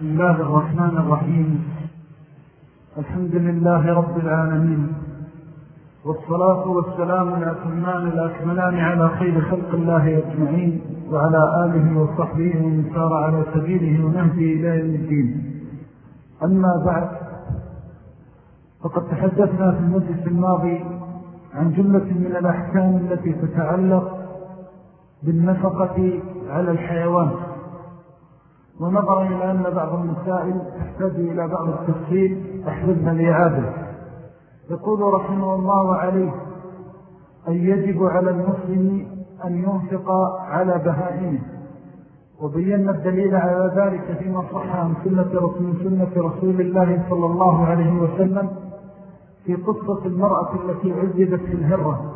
بسم الله الرحمن الرحيم. الحمد لله رب العالمين. والصلاة والسلام الأتمان الأكملان على خير خلق الله أجمعين وعلى آله وصحبه ومن سار على سبيله ونهدي إلى الدين. أما بعد فقد تحدثنا في المجلس الماضي عن جملة من الأحكام التي تتعلق بالنفقة على الحيوان. ونظرا إلى أن بعض المسائل تحتاج إلى بعض التفصيل أحببنا لإعادة يقول رحمه الله عليه أن يجب على المسلم أن ينفق على بهائمه. وبينا الدليل على ذلك فيما صح عن سنة رسول, سنة رسول الله صلى الله عليه وسلم في قصة المرأة التي عذبت في الهرة.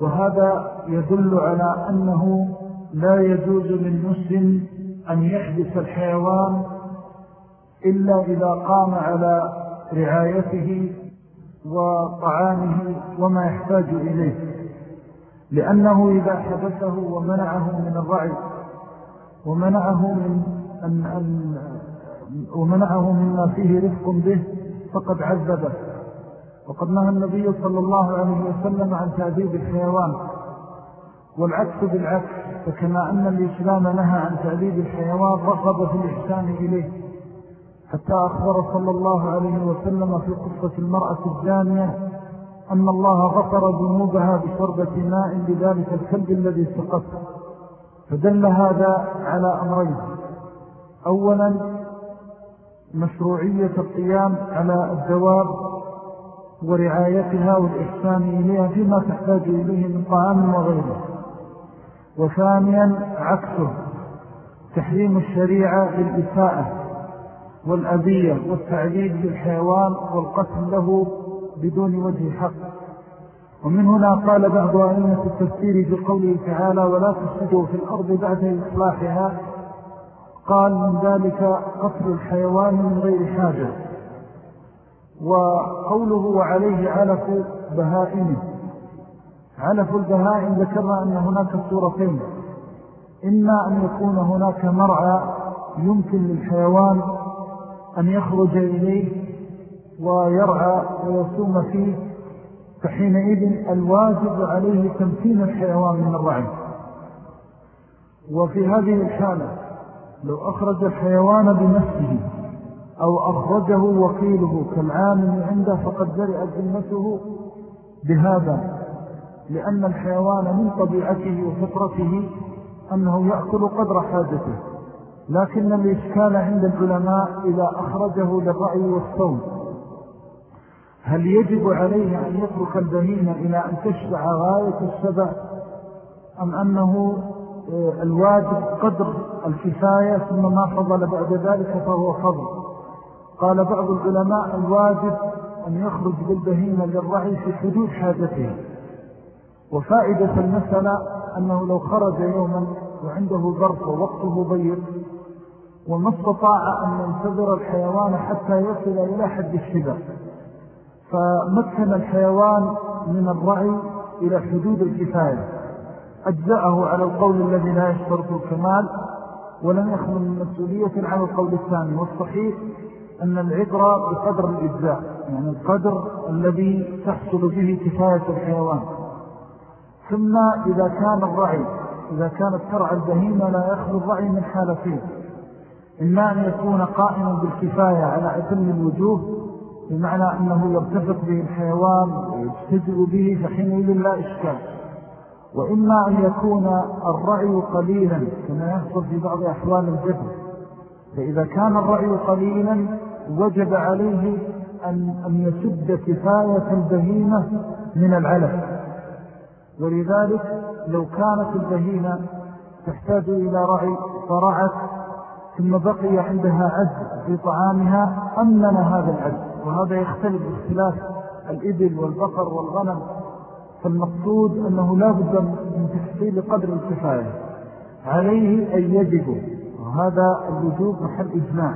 وهذا يدل على أنه لا يجوز للمسلم أن يحدث الحيوان إلا إذا قام على رعايته وطعامه وما يحتاج إليه. لأنه إذا حدثه ومنعه من الرعي ومنعه من أن أن ومنعه مما فيه رفق به فقد عذبه. وقد نهى النبي صلى الله عليه وسلم عن تعذيب الحيوان. والعكس بالعكس فكما أن الإسلام نهى عن تعذيب الحيوان رغب في الإحسان إليه. حتى أخبر صلى الله عليه وسلم في قصة المرأة الزانية أن الله غفر ذنوبها بشربة ماء لذلك الكلب الذي سقط. فدل هذا على أمرين. أولا مشروعية القيام على الدواب ورعايتها والإحسان إليها فيما تحتاج إليه من طعام وغيره. وثانيا عكسه تحريم الشريعة للإساءة والأذية والتعذيب للحيوان والقتل له بدون وجه حق. ومن هنا قال بعض أئمة التفسير بقوله تعالى ولا تفسدوا في الأرض بعد إصلاحها قال من ذلك قتل الحيوان من غير حاجة وقوله وعليه علف بهائمه علف البهائم ذكرنا أن هناك صورتين إما أن يكون هناك مرعى يمكن للحيوان أن يخرج إليه ويرعى ويصوم فيه فحينئذ الواجب عليه تمكين الحيوان من الرعي. وفي هذه الحالة لو أخرج الحيوان بنفسه أو أخرجه وكيله كالعامل عنده فقد جرئت ذمته بهذا. لأن الحيوان من طبيعته وفطرته أنه يأكل قدر حاجته لكن الإشكال عند العلماء إذا أخرجه للرأي والصوم. هل يجب عليه أن يترك البهيمة إلى أن تشبع غاية السبع أم أنه آه، الواجب قدر الكفاية ثم ما فضل بعد ذلك فهو فضل؟ قال بعض العلماء الواجب أن يخرج بالبهيمة للرعي في حدود حاجته. وفائدة المسألة أنه لو خرج يوما وعنده ظرف ووقته ضيق وما استطاع أن ينتظر الحيوان حتى يصل إلى حد الشبع فمكن الحيوان من الرعي إلى حدود الكفاية. أجزأه على القول الذي لا يشترط الكمال ولم يخلو من مسؤولية على القول الثاني والصحيح أن العبرة بقدر الإجزاء يعني القدر الذي تحصل به كفاية الحيوان. ثم إذا كان الرعي إذا كانت ترعى البهيمة لا يخلو الرعي من حالتين إما أن يكون قائما بالكفاية على أتم الوجوه بمعنى أنه يرتفق به الحيوان ويجتزئ به فحينئذ لا إشكال. وإما أن يكون الرعي قليلا كما يحصل في بعض أحوال الجبل فإذا كان الرعي قليلا وجب عليه أن, أن يسد كفاية البهيمة من العلف. ولذلك لو كانت البهيمة تحتاج إلى رعي فرعت ثم بقي عندها عز في طعامها أمن هذا العز. وهذا يختلف باختلاف الإبل والبقر والغنم. فالمقصود أنه لا بد من تحصيل قدر الكفاية. عليه أن يجب وهذا الوجوب محل إجماع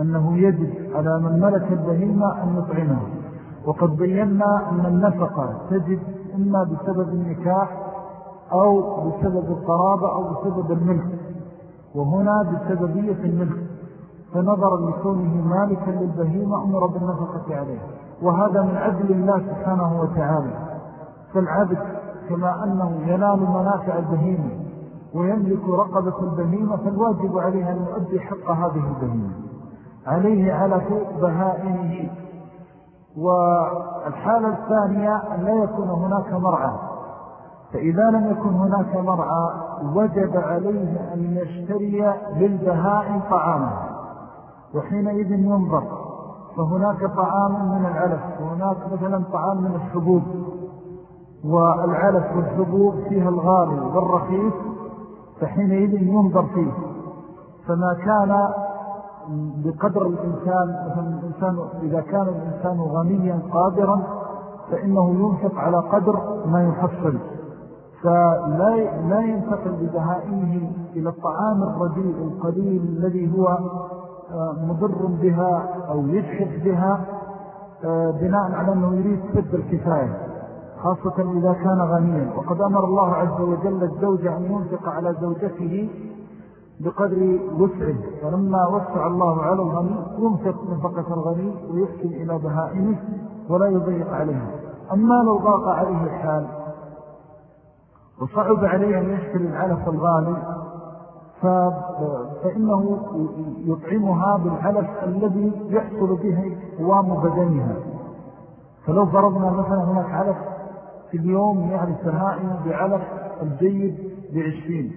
أنه يجب على من ملك البهيمة أن يطعمه. وقد بينا أن النفقة تجد إما بسبب النكاح أو بسبب القرابة أو بسبب الملك وهنا بسببية الملك فنظرا لكونه مالكا للبهيمة أمر بالنفقة عليه وهذا من عدل الله سبحانه وتعالى. فالعبد كما أنه ينال منافع البهيمة ويملك رقبة البهيمة فالواجب عليه أن يؤدي حق هذه البهيمة عليه علف بهائمه والحالة الثانية أن لا يكون هناك مرعى. فإذا لم يكن هناك مرعى وجب عليه أن يشتري للبهائم طعاما. وحينئذ ينظر فهناك طعام من العلف وهناك مثلا طعام من الحبوب. والعلف والحبوب فيها الغالي والرخيص فحينئذ ينظر فيه. فما كان بقدر الإنسان مثلا الإنسان إذا كان الإنسان غنيا قادرا فإنه ينفق على قدر ما يحصل. فلا لا ينتقل ببهائمه إلى الطعام الرديء القليل الذي هو آه، مضر بها أو يجحف بها آه، بناء على أنه يريد سد الكفاية خاصة إذا كان غنيا. وقد أمر الله عز وجل الزوج أن ينفق على زوجته بقدر وسعه فلما وسع الله على الغني ينفق نفقة الغني ويحسن إلى بهائمه ولا يضيق عليها أما لو ضاق عليه الحال وصعب عليه أن يشكل العلف الغالي فإنه يطعمها بالعلف الذي يحصل به قوام بدنها. فلو فرضنا مثلا هناك علف في اليوم يعني سهائم بعلف الجيد بعشرين.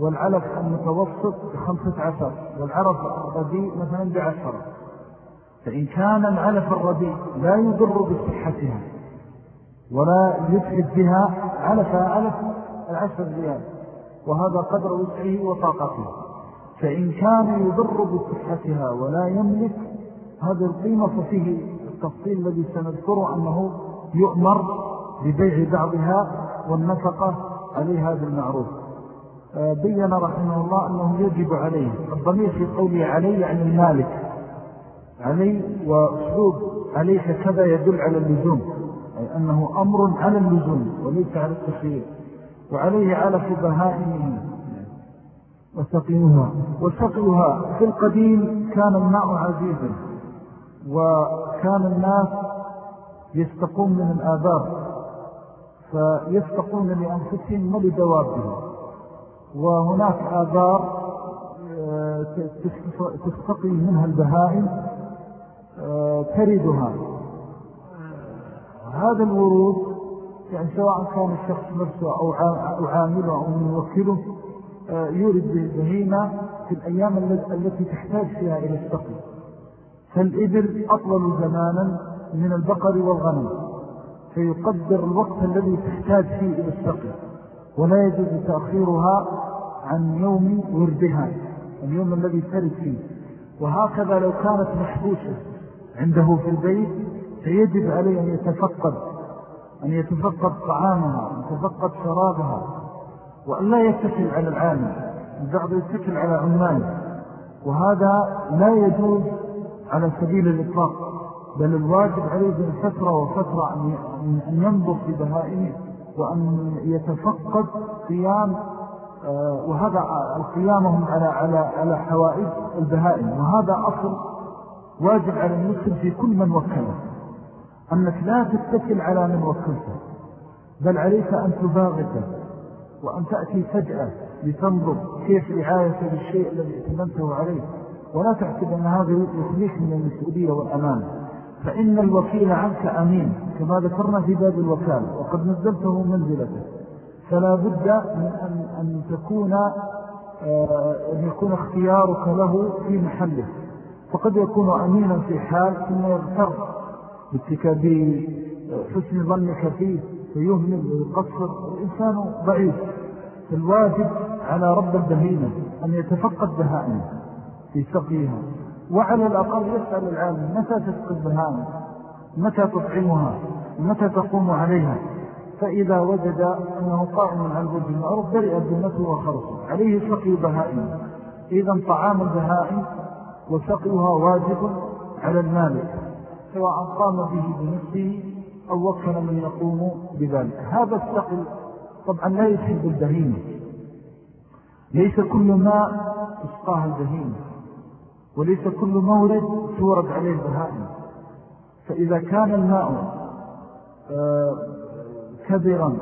والعلف المتوسط بخمسة عشر والعرف الرديء مثلا بعشر. فإن كان العلف الرديء لا يضر بصحتها ولا يفحد بها علفها علف العشر ريال وهذا قدر وسعه وطاقته. فإن كان يضر بصحتها ولا يملك هذا القيمة ففيه التفصيل الذي سنذكره أنه يؤمر ببيع بعضها والنفقة عليها بالمعروف. بيّن رحمه الله أنه يجب عليه الضمير في قوله عليه يعني المالك. علي وأسلوب عليك كذا يدل على اللزوم أي أنه أمر على اللزوم وليس على التخيير. وعليه علف بهائمه وسقيها وسقيها في القديم كان الماء عزيزا وكان الناس يستقون من الآبار فيستقون لأنفسهم ولدوابهم. وهناك آبار آه، تستقي منها البهائم آه، تردها هذا الورود يعني سواء كان الشخص نفسه أو عامله أو موكله آه، يورد بهيمة في الأيام التي تحتاج فيها إلى السقي فالإبل أطول زمانا من البقر والغنم فيقدر الوقت الذي تحتاج فيه إلى السقي ولا يجوز تأخيرها عن يوم وردها اليوم الذي ترد فيه. وهكذا لو كانت محبوسة عنده في البيت فيجب عليه أن يتفقد أن يتفقد طعامها يتفقد شرابها. وأن لا يتكل على العالم البعض يتكل على عماله وهذا لا يجوز على سبيل الإطلاق بل الواجب عليه بين فترة وفترة أن ينظر في بهائمه. وأن يتفقد قيام آه، وهذا القيامهم على, على, على حوائج البهائم. وهذا أصل واجب على المسلم في كل من وكله أنك لا تتكل على من وكلته بل عليك أن تباغته وأن تأتي فجأة لتنظر كيف رعاية بالشيء الذي اتمنته عليه ولا تعتب أن هذا يخليك من المسؤولية والأمان. فإن الوكيل عنك أمين كما ذكرنا في باب الوكالة وقد نزلته منزلته. فلا بد من أن, أن تكون آه، أن يكون اختيارك له في محله. فقد يكون أمينا في حال ثم يغتر باتكابي حسن ظنك فيه فيهمل ويقصر. الإنسان ضعيف فالواجب على رب البهيمة أن يتفقد بهائم في سقيها. وعلى الأقل يسأل العالم متى تسقي البهائم متى تطعمها؟ متى تقوم عليها؟ فإذا وجد أنه قائم على الوجه المعروف برئ ذمته وخرصه عليه سقي بهائم. إذا طعام البهائم وسقيها واجب على المالك سواء قام به بنفسه أو وكل من يقوم بذلك. هذا السقي طبعا لا يسحب البهيمة ليس كل ماء تسقاها البهيمة وليس كل مورد تورد عليه البهائم فإذا كان الماء آه، كبرا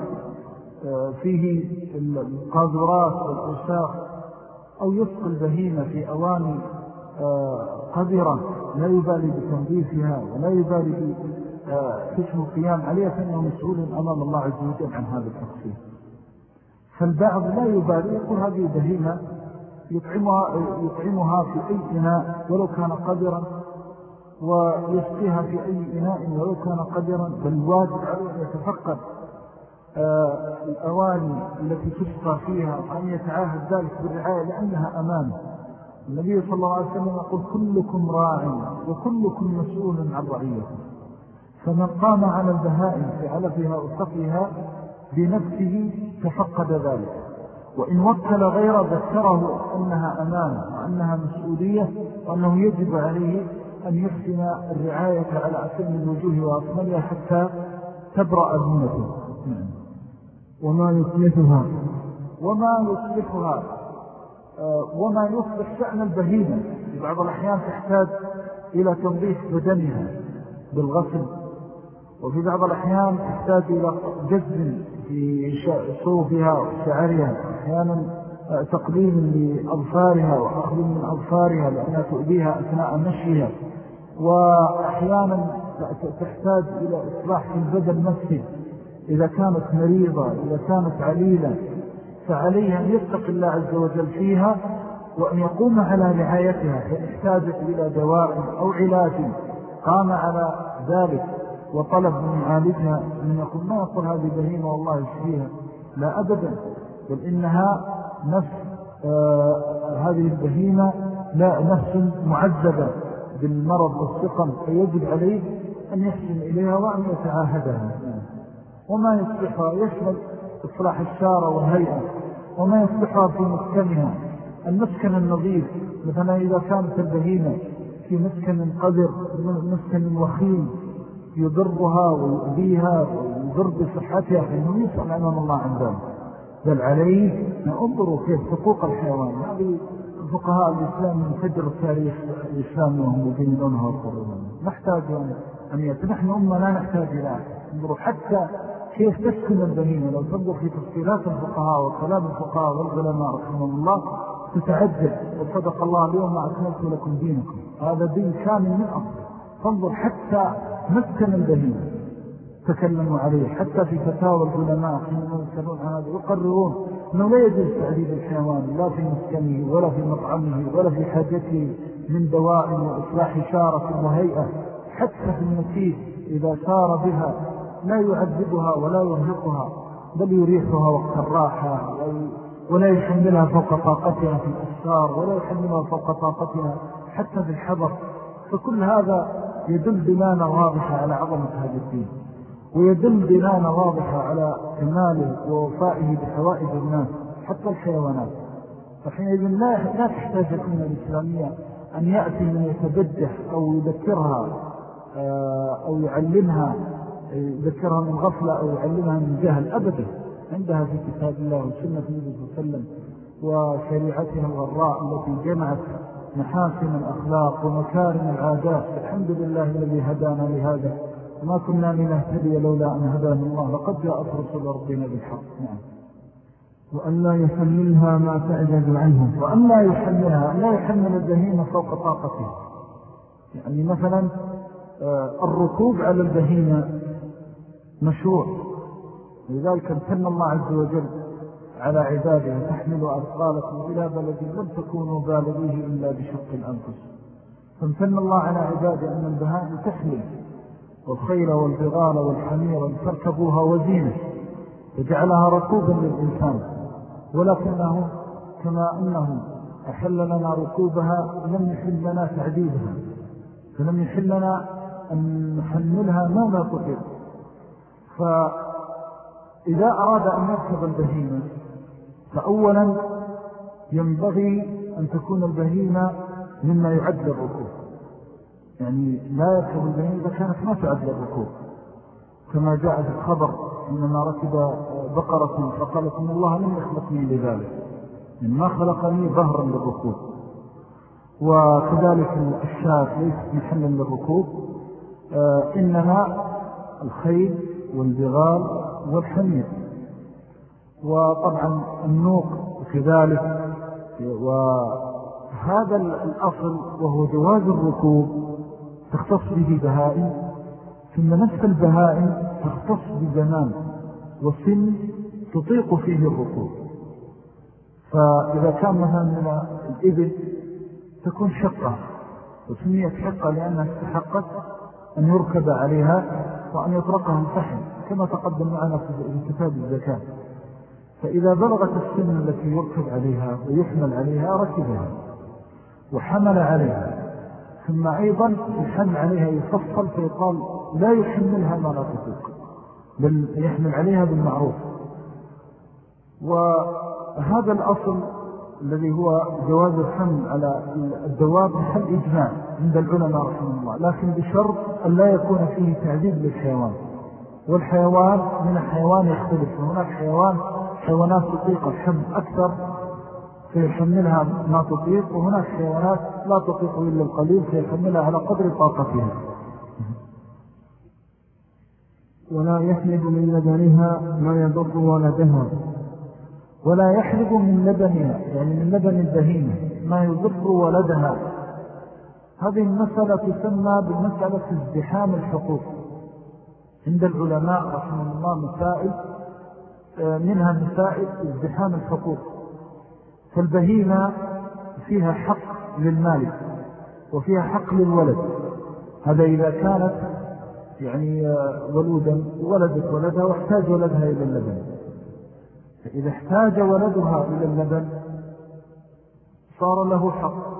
آه، فيه القاذورات والأوساخ أو يسقى البهيمة في أواني آه، قذرة لا يبالي بتنظيفها ولا يبالي بحسن القيام عليها فإنه مسؤول أمام الله عز وجل عن هذا التقصير فالبعض لا يبالي يقول هذه بهيمة يطعمها, يطعمها في أي إناء ولو كان قدرا ويسقيها في أي إناء ولو كان قدرا بل واجب عليه يتفقد آه، الأواني التي تسقى فيها وأن يتعاهد ذلك بالرعاية لأنها أمانة النبي صلى الله عليه وسلم يقول كلكم راع وكلكم مسؤول عن رعيته. فمن قام على البهائم في علفها وصفها بنفسه تفقد ذلك. وإن وكل غيره ذكره أنها أمانة وأنها مسؤولية وأنه يجب عليه أن يحسن الرعاية على أسلم الوجوه وأصملها حتى تبرأ ذنته وما يصلحها وما يصلحها آه، وما يصلح شأن البهيمة. في بعض الأحيان تحتاج إلى تنظيف بدنها بالغسل وفي بعض الأحيان تحتاج إلى جزم في صوفها وشعرها أحيانا آه، تقليم لأظفارها وأخذ من أظفارها لأنها تؤذيها أثناء مشيها. وأحيانا تحتاج إلى إصلاح البدن نفسه. إذا كانت مريضة إذا كانت عليلة فعليها أن يتق الله عز وجل فيها وأن يقوم على رعايتها فإن احتاجت إلى دواء أو علاج قام على ذلك. وطلب من يعالجها من يقول ما يقول هذه بهيمة والله يشفيها لا أبدا. بل إنها نفس آه هذه البهيمة لا نفس معذبة بالمرض والسقم فيجب عليه أن يحسن إليها وأن يتعاهدها. وما يصلحها يشمل إصلاح الشارة والهيئة. وما يصلحها في مسكنها. المسكن النظيف مثلا إذا كانت البهيمة في مسكن قدر مسكن وخيم يضرها ويؤذيها ويضر بصحتها. فإنه يسأل أمام الله عن ذلك. بل عليه انظروا كيف حقوق الحيوان. هذه فقهاء الإسلام من فجر التاريخ الإسلامي وهم يبينونها ويقررون نحتاج أن يأتي نحن أمة لا نحتاج إلى انظروا حتى كيف تسكن البهيمة لو تنظر في تفصيلات الفقهاء وكلام الفقهاء والعلماء رحمه الله تتعجب. وصدق الله اليوم ما أكملت لكم دينكم. هذا دين كامل من أصل فانظر حتى مسكن البهيمة تكلموا عليه حتى في فتاوى العلماء حينما يسألون هذا يقررون أنه لا يجوز تعذيب الحيوان لا في مسكنه ولا في مطعمه ولا في حاجته من دواء وإصلاح شارة وهيئة حتى في المسيح إذا سار بها لا يعذبها ولا يرهقها بل يريحها وقت الراحة ولا يحملها فوق طاقتها في الأسفار ولا يحملها فوق طاقتها حتى في الحضر فكل هذا يدل دلالة واضحة على عظمة هذا الدين ويدل دلالة واضحة على كماله ووفائه بحوائج الناس حتى الحيوانات. فحينئذ لا, لا تحتاج الأمة الإسلامية أن يأتي من يتبجح أو يذكرها آه، أو يعلمها يذكرها من غفلة أو يعلمها من جهل أبدا. عندها في كتاب الله وسنة النبي صلى الله عليه وسلم وشريعتها الغراء التي جمعت محاسن الأخلاق ومكارم العادات. الحمد لله الذي هدانا لهذا. ما كنا لنهتدي لولا أن هدانا الله. لقد جاءت رسول ربنا بالحق. نعم. وأن لا يحملها ما تعجز عنه. وأن لا يحملها. أن لا يحمل البهيمة فوق طاقته. يعني مثلا آه، الركوب على البهيمة مشروع. لذلك امتن الله عز وجل على عباده تحملوا أثقالكم إلى بلد لم تكونوا بالغيه إلا بشق الأنفس. فامتن الله على عباده أن البهائم تحمل والخيل والبغال والحمير تركبوها وزينة وجعلها ركوبا للإنسان. ولكنه كما أنه أحل لنا ركوبها لم يحل لنا تعديدها فلم يحل لنا أن نحملها ما لا تطيق فإذا أراد أن يركب البهيمة فأولا ينبغي أن تكون البهيمة مما يعد للركوب يعني لا يركب البهيمة إذا كانت ما تعد للركوب. كما جاء في الخبر إنما ركب بقرة فقالت إن الله لم يخلقني لذلك. ما خلقني ظهرا للركوب. وكذلك الشاة ليست محلا للركوب. آه، إنما الخيل والبغال والحمير. وطبعا النوق كذلك وهذا الأصل وهو جواز الركوب تختص به بهائم ثم نفس البهائم تختص بزمان وسن تطيق فيه الركوب. فإذا كان مثلا من الإبل تكون شقة وسميت شقة لأنها استحقت أن يركب عليها وأن يطرقها الفحم كما تقدم معنا في كتاب الزكاة. فإذا بلغت السن التي يركب عليها ويحمل عليها ركبها وحمل عليها ثم أيضا الحمل عليها يفصل فيقال لا يحملها ما لا تفوق بل يحمل عليها بالمعروف. وهذا الأصل الذي هو جواز الحمل على الدواب محل إجماع عند العلماء رحمه الله لكن بشرط أن لا يكون فيه تعذيب للحيوان. والحيوان من الحيوان يختلف هناك حيوان حيوانات تطيق الحمل أكثر فيحملها ما تطيق وهناك حيوانات لا تطيق إلا القليل فيحملها على قدر طاقتها. ولا يحلب من لبنها ما يضر ولدها ولا يحلب من لبنها يعني من لبن البهيمة ما يضر ولدها هذه المسألة تسمى بمسألة ازدحام الحقوق. عند العلماء رحمه الله مسائل منها مسائل ازدحام الحقوق. فالبهيمة فيها حق للمالك وفيها حق للولد. هذا إذا كانت يعني آه، ولودا ولدت ولدها واحتاج ولدها إلى اللبن. فإذا احتاج ولدها إلى اللبن صار له حق.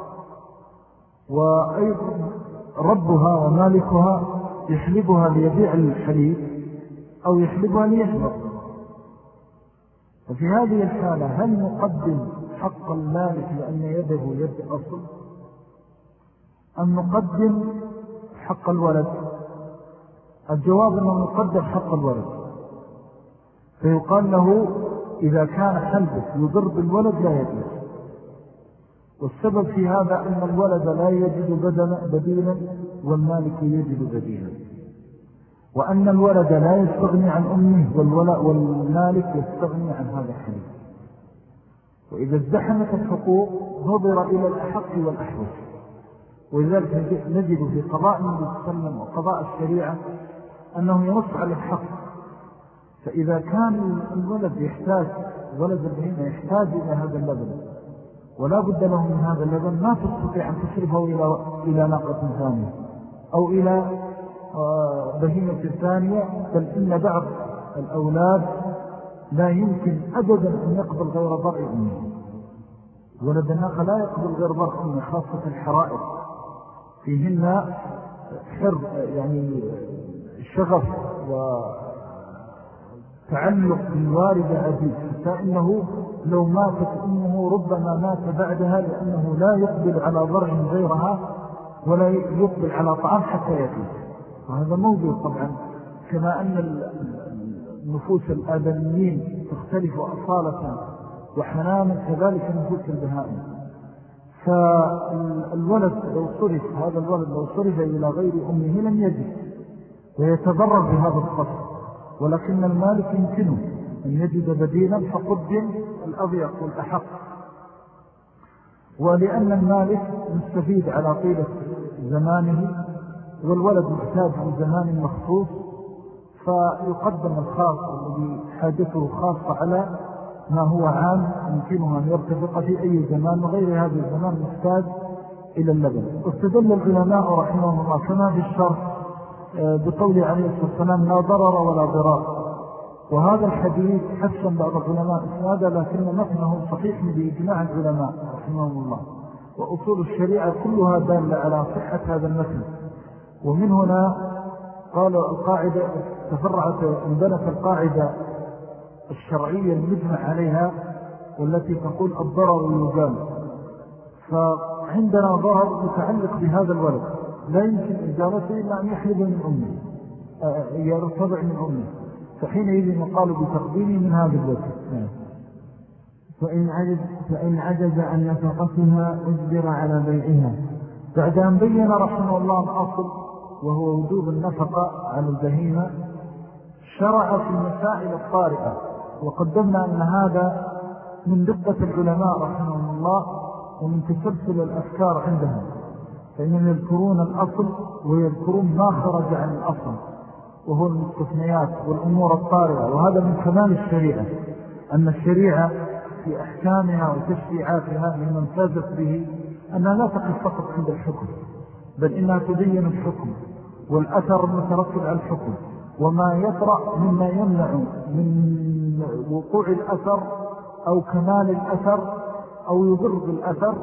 وأيضا ربها ومالكها يحلبها ليبيع الحليب أو يحلبها ليحلب ففي هذه الحالة هل نقدم حق المالك لأن يده يد أصل أم نقدم حق الولد؟ الجواب أنه نقدم حق الولد. فيقال له إذا كان حلبه يضر بالولد لا يجوز والسبب في هذا أن الولد لا يجد بديلا والمالك يجد بديلا. وأن الولد لا يستغني عن أمه والمالك يستغني عن هذا الحليب وإذا ازدحمت الحقوق نظر إلى الأحق والأحوث ولذلك نجد في قضاء النبي وسلم وقضاء الشريعة أنه ينص على الحق. فإذا كان الولد يحتاج ولد البهيمة يحتاج إلى هذا اللبن ولا بد له من هذا اللبن ما تستطيع أن تشربه إلى, إلى ناقة ثانية أو إلى بهيمة ثانية بل إن بعض الأولاد لا يمكن أبدا أن يقبل غير ضرع أمه ولد الناقة لا يقبل غير ضرع أمه خاصة الحرائر فيهن يعني شغف و تعلق بالوالد عزيز حتى إنه لو ماتت أمه ربما مات بعدها لأنه لا يقبل على ضرع غيرها ولا يقبل على طعام حتى يأتي. وهذا موجود طبعا. كما أن النفوس الآدميين تختلف أصالة وحنانا كذلك نفوس البهائم. فالولد لو صرف هذا الولد لو صرف إلى غير أمه لم يجد ويتضرر بهذا الصفر ولكن المالك يمكنه أن يجد بديلا فقدم الأضيق والأحق. ولأن المالك مستفيد على طيلة زمانه والولد محتاج في زمان مخصوص فيقدم الخاص الذي حاجته خاصة على ما هو عام يمكنه أن يرتفق في أي زمان وغير هذا الزمان محتاج إلى اللبن. واستدل العلماء رحمه الله كما في آه، بقول عليه الصلاة والسلام لا ضرر ولا ضرار. وهذا الحديث حسن بعض العلماء اسنادا لكن متنه صحيح بإجماع العلماء رحمهم الله. وأصول الشريعة كلها دالة على صحة هذا المثل ومن هنا قالوا القاعدة تفرعت انبنت القاعدة الشرعية المجمع عليها والتي تقول الضرر يجال فعندنا ضرر متعلق بهذا الولد. لا يمكن إجارته إلا أن يحلب من أمه. آه، يرتضع من أمه. فحينئذ يقال بتقديمه من هذا نعم. فإن عجز, فإن عجز عن نفقتها أجبر على بيعها. بعد أن بين رحمه الله الأصل وهو وجوب النفقة على البهيمة شرع في المسائل الطارئة. وقدمنا أن هذا من دقة العلماء رحمه الله ومن تسلسل الأفكار عندهم فإنهم يذكرون الأصل ويذكرون ما خرج عن الأصل وهو المستثنيات والأمور الطارئة. وهذا من كمال الشريعة أن الشريعة في أحكامها وتشريعاتها ممن فازت به أنها لا تقف فقط عند الحكم بل إنها تبين الحكم. والأثر المترتب على الحكم. وما يطرأ مما يمنع من وقوع الأثر أو كمال الأثر أو يضر بالأثر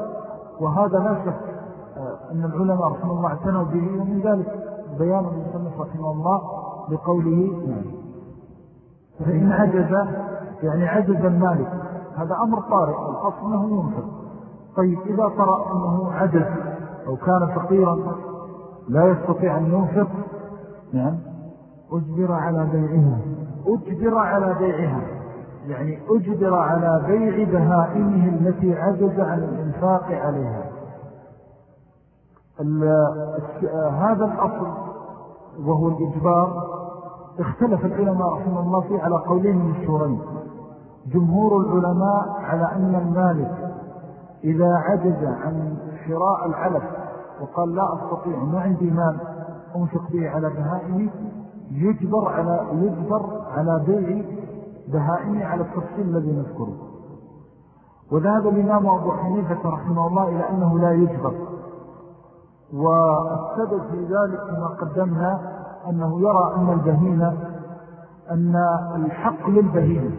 وهذا لا شك آه، أن العلماء رحمه الله اعتنوا به ومن ذلك بيان المصنف رحمه الله بقوله فإن عجز يعني عجز المالك. هذا أمر طارئ الأصل أنه ينفق طيب إذا طرأ أنه عجز أو كان فقيرا لا يستطيع أن ينفق. نعم. أجبر على بيعها. أجبر على بيعها. يعني أجبر على بيع بهائمه التي عجز عن الإنفاق عليها. هذا الأصل وهو الإجبار. اختلف العلماء رحمه الله فيه على قولين من الشورين جمهور العلماء على أن المالك إذا عجز عن شراء العلف وقال لا أستطيع ما عندي مال أنفق به على بهائمي يجبر على, يجبر على بيع بهائمي على التفصيل الذي نذكره. وذهب الإمام أبو حنيفة رحمه الله إلى أنه لا يجبر. والسبب في ذلك كما قدمنا أنه يرى أن البهيمة أن الحق للبهيمة.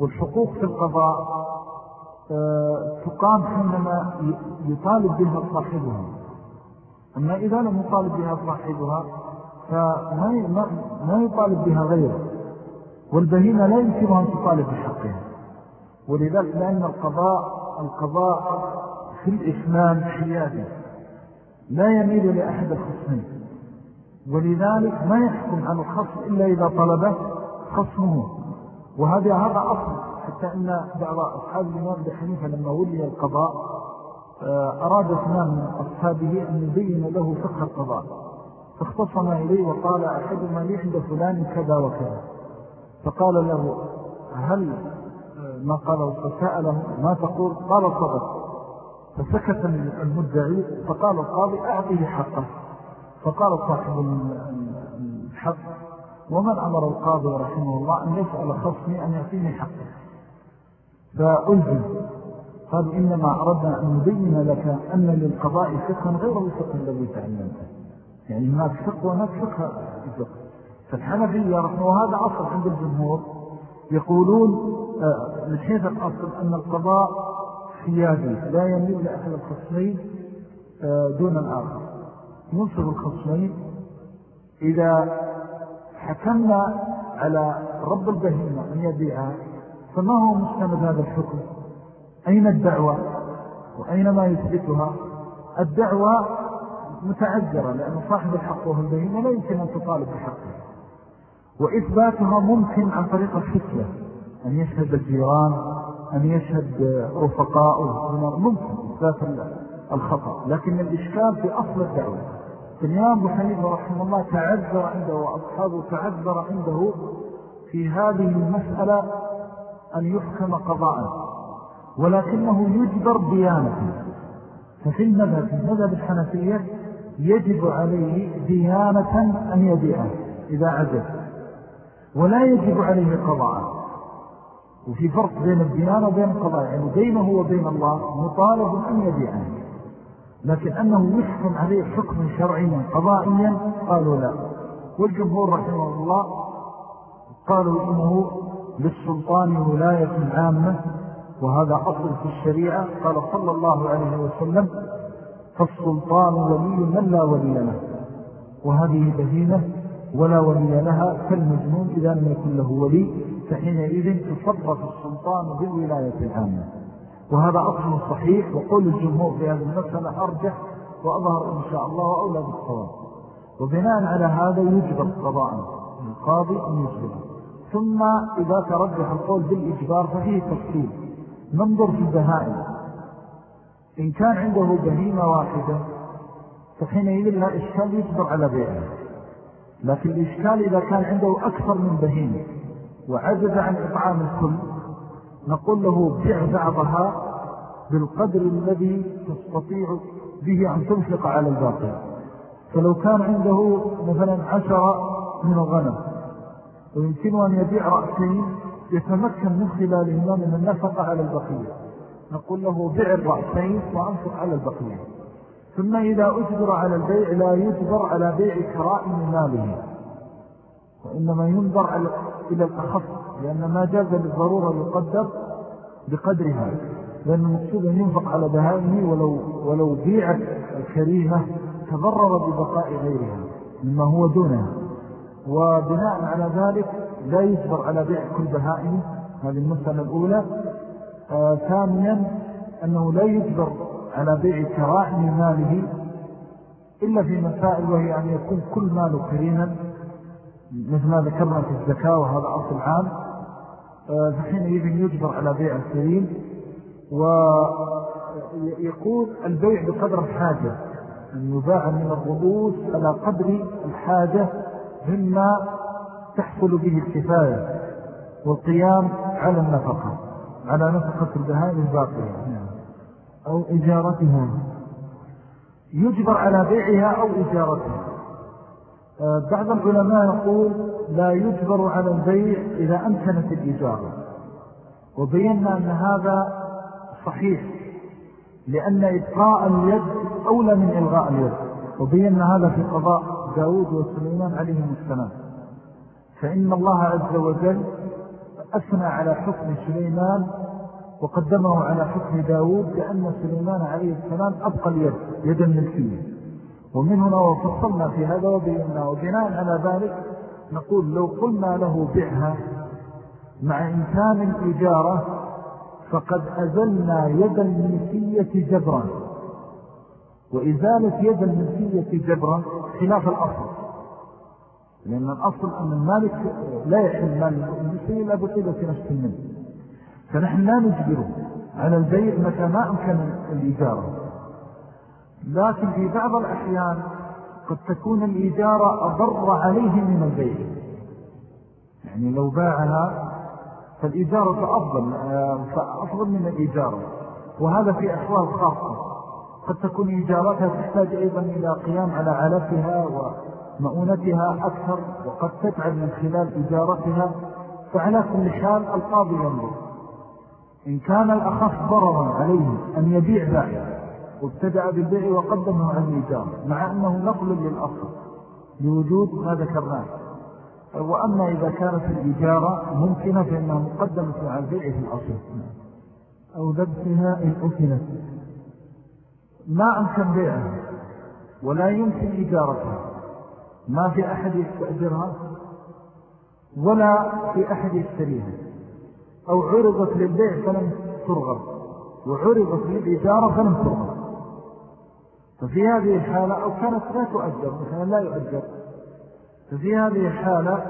والحقوق في القضاء تقام حينما يطالب بها صاحبها. أما إذا لم يطالب بها صاحبها فما ما يطالب بها غيره. والبهيمة لا يمكنها أن تطالب بحقها. ولذلك لأن القضاء القضاء في الإسلام حيادي لا يميل لأحد الخصمين. ولذلك ما يحكم عن الخصم إلا إذا طلبه خصمه. وهذا هذا أصل. حتى أن بعض أصحاب الإمام بحنيفة لما ولي القضاء آه، أراد اثنان من أصحابه أن يبين له فقه القضاء. فاختصم إليه وقال أحد ما لي عند فلان كذا وكذا. فقال له هل آه، ما قاله فسأله ما تقول؟ قال صدق. فسكت المدعي فقال القاضي أعطيه حقه. فقال صاحب الحق ومن أمر القاضي رحمه الله أن يسأل خصمي أن يعطيني حقه. فألزم قال إنما أردنا أن نبين لك أن للقضاء فقه غير الفقه الذي تعلمته يعني هناك فقه وهناك فقه فالحنفية رحمه وهذا أصل عند الجمهور. يقولون آه، من حيث الأصل أن القضاء سيادي لا يميل لأحد الخصمين آه، دون الآخر. ينصب الخصمين إذا حكمنا على رب البهيمة أن يبيعها فما هو مستند هذا الحكم؟ أين الدعوة؟ وأين ما يثبتها؟ الدعوة متعذرة لأن صاحب الحق وهو البهيمة لا يمكن أن تطالب بحقه. وإثباتها ممكن عن طريق الفتلة أن يشهد الجيران أن يشهد رفقاءه ممكن إثبات الخطأ لكن الإشكال في أصل الدعوة. أبو حنيفة رحمه الله تعذر عنده وأصحابه تعذر عنده في هذه المسألة أن يحكم قضاء ولكنه يجبر ديانة. ففي المذهب المذهب الحنفية يجب عليه ديانة أن يبيعه إذا عجز ولا يجب عليه قضاء وفي فرق بين الديانة وبين القضاء يعني بينه وبين الله مطالب أن يبيعه. لكن أنه يحكم عليه حكم شرعيا قضائيا قالوا لا. والجمهور رحمه الله قالوا إنه للسلطان ولاية عامة وهذا أصل في الشريعة. قال صلى الله عليه وسلم فالسلطان ولي من لا ولي له وهذه بهيمة ولا ولي لها. كالمجنون إذا لم يكن له ولي فحينئذ تصرف السلطان بالولاية العامة. وهذا أصل صحيح وقول الجمهور في هذه المسألة أرجح وأظهر إن شاء الله وأولى بالصواب. وبناء على هذا يجبر قضاء القاضي أن يجبر ثم إذا ترجح القول بالإجبار ففيه تفصيل. ننظر في البهائم. إن كان عنده بهيمة واحدة فحينئذ لا إشكال يجبر على بيعها لكن الإشكال إذا كان عنده أكثر من بهيمة وعجز عن إطعام الكل نقول له بيع بعضها بالقدر الذي تستطيع به أن تنفق على الباقي. فلو كان عنده مثلا عشرة من الغنم ويمكن أن يبيع رأسين يتمكن من خلالهما من النفقة على البقية نقول له بيع الرأسين وأنفق على البقية ثم إذا أجبر على البيع لا يجبر على بيع كرائم ماله. وإنما ينظر إلى الأخف لأن ما جاز للضرورة يقدر بقدرها. لأن المقصود أن ينفق على بهائمه ولو, ولو بيعت الكريمة تضرر ببقاء غيرها مما هو دونها. وبناء على ذلك لا يجبر على بيع كل بهائمه هذه المسألة الأولى. آه ثانيا أنه لا يجبر على بيع كرائم ماله إلا في مسائل وهي أن يكون كل ماله كريما مثل ما ذكرنا في الزكاة وهذا أصل عام. آه، فحين يبن يجبر على بيع الكريم ويكون البيع بقدر الحاجة أن يباع من الرؤوس على قدر الحاجة مما تحصل به الكفاية والقيام على النفقة على نفقة البهائم الباقية أو إجارتها. يجبر على بيعها أو إجارتها. آه، بعض العلماء يقول لا يجبر على البيع إذا أمكنت الإجارة. وبينا أن هذا صحيح لأن إبقاء اليد أولى من إلغاء اليد. وبينا هذا في قضاء داود وسليمان عليهم السلام. فإن الله عز وجل أثنى على حكم سليمان وقدمه على حكم داود لأن سليمان عليه السلام أبقى اليد يدا ملكية. ومن هنا وفصلنا في هذا وبينا وبناء على ذلك نقول لو قلنا له بعها مع إمكان الإجارة فقد أزلنا يد الملكية جبرا. وإزالة يد الملكية جبرا خلاف الأصل. لأن الأصل أن المالك لا يحل مال الملكية إلا بطيلة نفس منه فنحن لا نجبره على البيع متى ما أمكن الإجارة لكن في بعض الأحيان قد تكون الإجارة أضر عليه من البيع. يعني لو باعها فالإجارة أفضل فأفضل من الإجارة وهذا في أحوال خاصة. قد تكون إجارتها تحتاج أيضا إلى قيام على علفها ومؤونتها أكثر وقد تتعب من خلال إجارتها فعلى كل حال القاضي ينظر إن كان الأخف ضررا عليه أن يبيع ذلك وابتدأ بالبيع وقدمه عن الإجارة مع أنه نقل للأصل لوجود ما ذكرناه. وأما إذا كانت الإجارة ممكنة فإنها مقدمة على البيع في الأصل. أو ذبحها إن أكلت. ما أمكن بيعها ولا يمكن إجارتها ما في أحد يستأجرها ولا في أحد يشتريها. أو عرضت للبيع فلم ترغب وعرضت للإجارة فلم ترغب. ففي هذه الحالة أو كانت لا تؤجر مثلا لا يؤجر. ففي هذه الحالة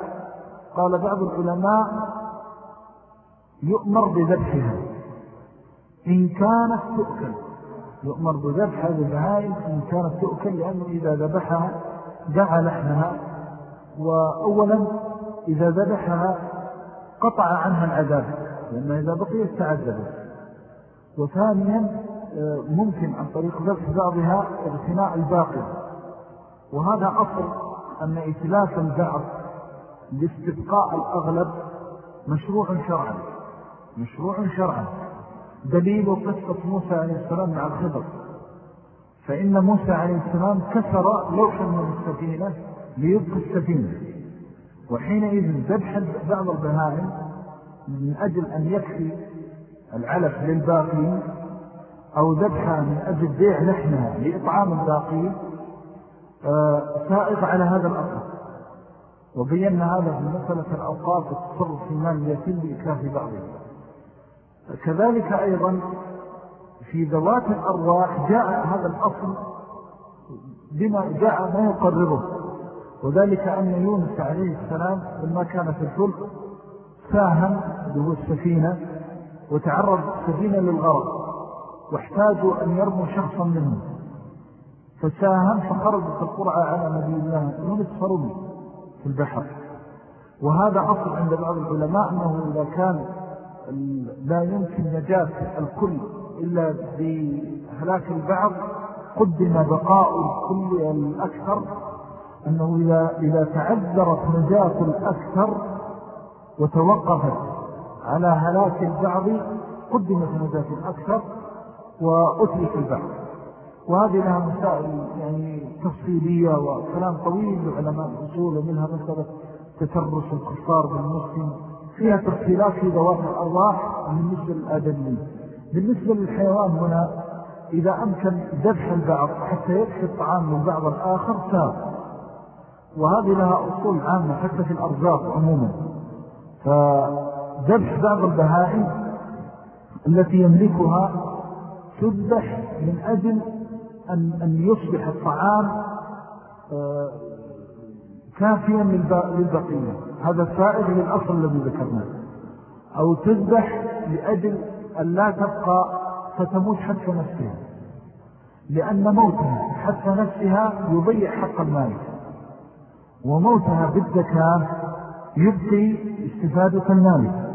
قال بعض العلماء يؤمر بذبحها إن كانت تؤكل. يؤمر بذبح هذه البهائم إن كانت تؤكل لأنه إذا ذبحها دعا لحمها. وأولا إذا ذبحها قطع عنها العذاب لأنه إذا بقيت تعذبت وثانيا آه، ممكن عن طريق ذبح بعضها اغتناء الباقي. وهذا أصل أن إتلاف البعض لاستبقاء الأغلب مشروع شرعا. مشروع شرعا. دليل قصة موسى عليه السلام مع الخضر. فإن موسى عليه السلام كسر لوحا من السفينة ليبقى السفينة. وحينئذ ذبح بعض البهائم من أجل أن يكفي العلف للباقين أو ذبحها من أجل بيع لحمها لإطعام الباقين آه، سائق على هذا الأصل وبينا هذا في مسألة الأوقاف التصرف في مال بإكلاف بعضه. كذلك أيضا في ذوات الأرواح جاء هذا الأصل بما جاء ما يقرره وذلك أن يونس عليه السلام لما كان في الفلك ساهم به السفينة وتعرض السفينة للغرق واحتاجوا أن يرموا شخصا منهم. فساهم فخرجت القرعة على نبي الله يونس فرمي في البحر. وهذا أصل عند بعض العلماء أنه إذا كان لا يمكن نجاة الكل إلا بهلاك البعض. قدم بقاء الكل الأكثر. أنه إذا, إذا تعذرت نجاة الأكثر وتوقفت على هلاك البعض قدمت نجاة الأكثر وأترك البعض. وهذه لها مسائل يعني تفصيلية وكلام طويل. لعلماء الأصول ومنها مسألة تترس الكفار بالمسلم. فيها تفصيلات في ذوات الأرواح بالنسبة للآدمين بالنسبة للحيوان هنا إذا أمكن ذبح البعض حتى يكفي الطعام من بعض الآخر ساب وهذه لها أصول عامة حتى في الأرزاق عموما. فذبح بعض البهائم التي يملكها تذبح من أجل أن, أن يصبح الطعام آه، كافيا للبقية. هذا سائر للأصل الذي ذكرناه. أو تذبح لأجل أن لا تبقى فتموت حتى نفسها. لأن موتها حتى نفسها يضيع حق المالك وموتها بالذكاة يبقي استفادة المالك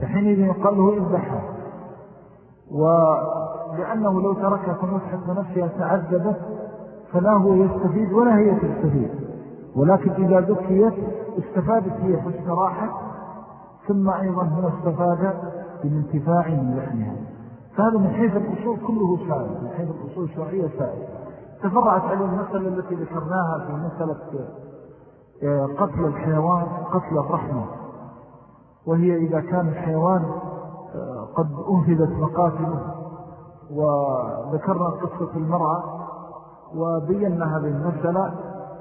فحينئذ يقال له اذبحها. ولأنه لو تركها تموت حتى نفسها تعذبت فلا هو يستفيد ولا هي تستفيد. ولكن إذا ذكيت استفادت هي فاستراحت ثم أيضا هو استفاد بالانتفاع من لحمها فهذا من حيث الأصول كله سائل من حيث الأصول الشرعية سائل تفرعت على المسألة التي ذكرناها في مسألة آه، قتل الحيوان قتل الرحمة. وهي إذا كان الحيوان آه، قد أنفذت مقاتله. وذكرنا قصة المرأة وبينا هذه المسألة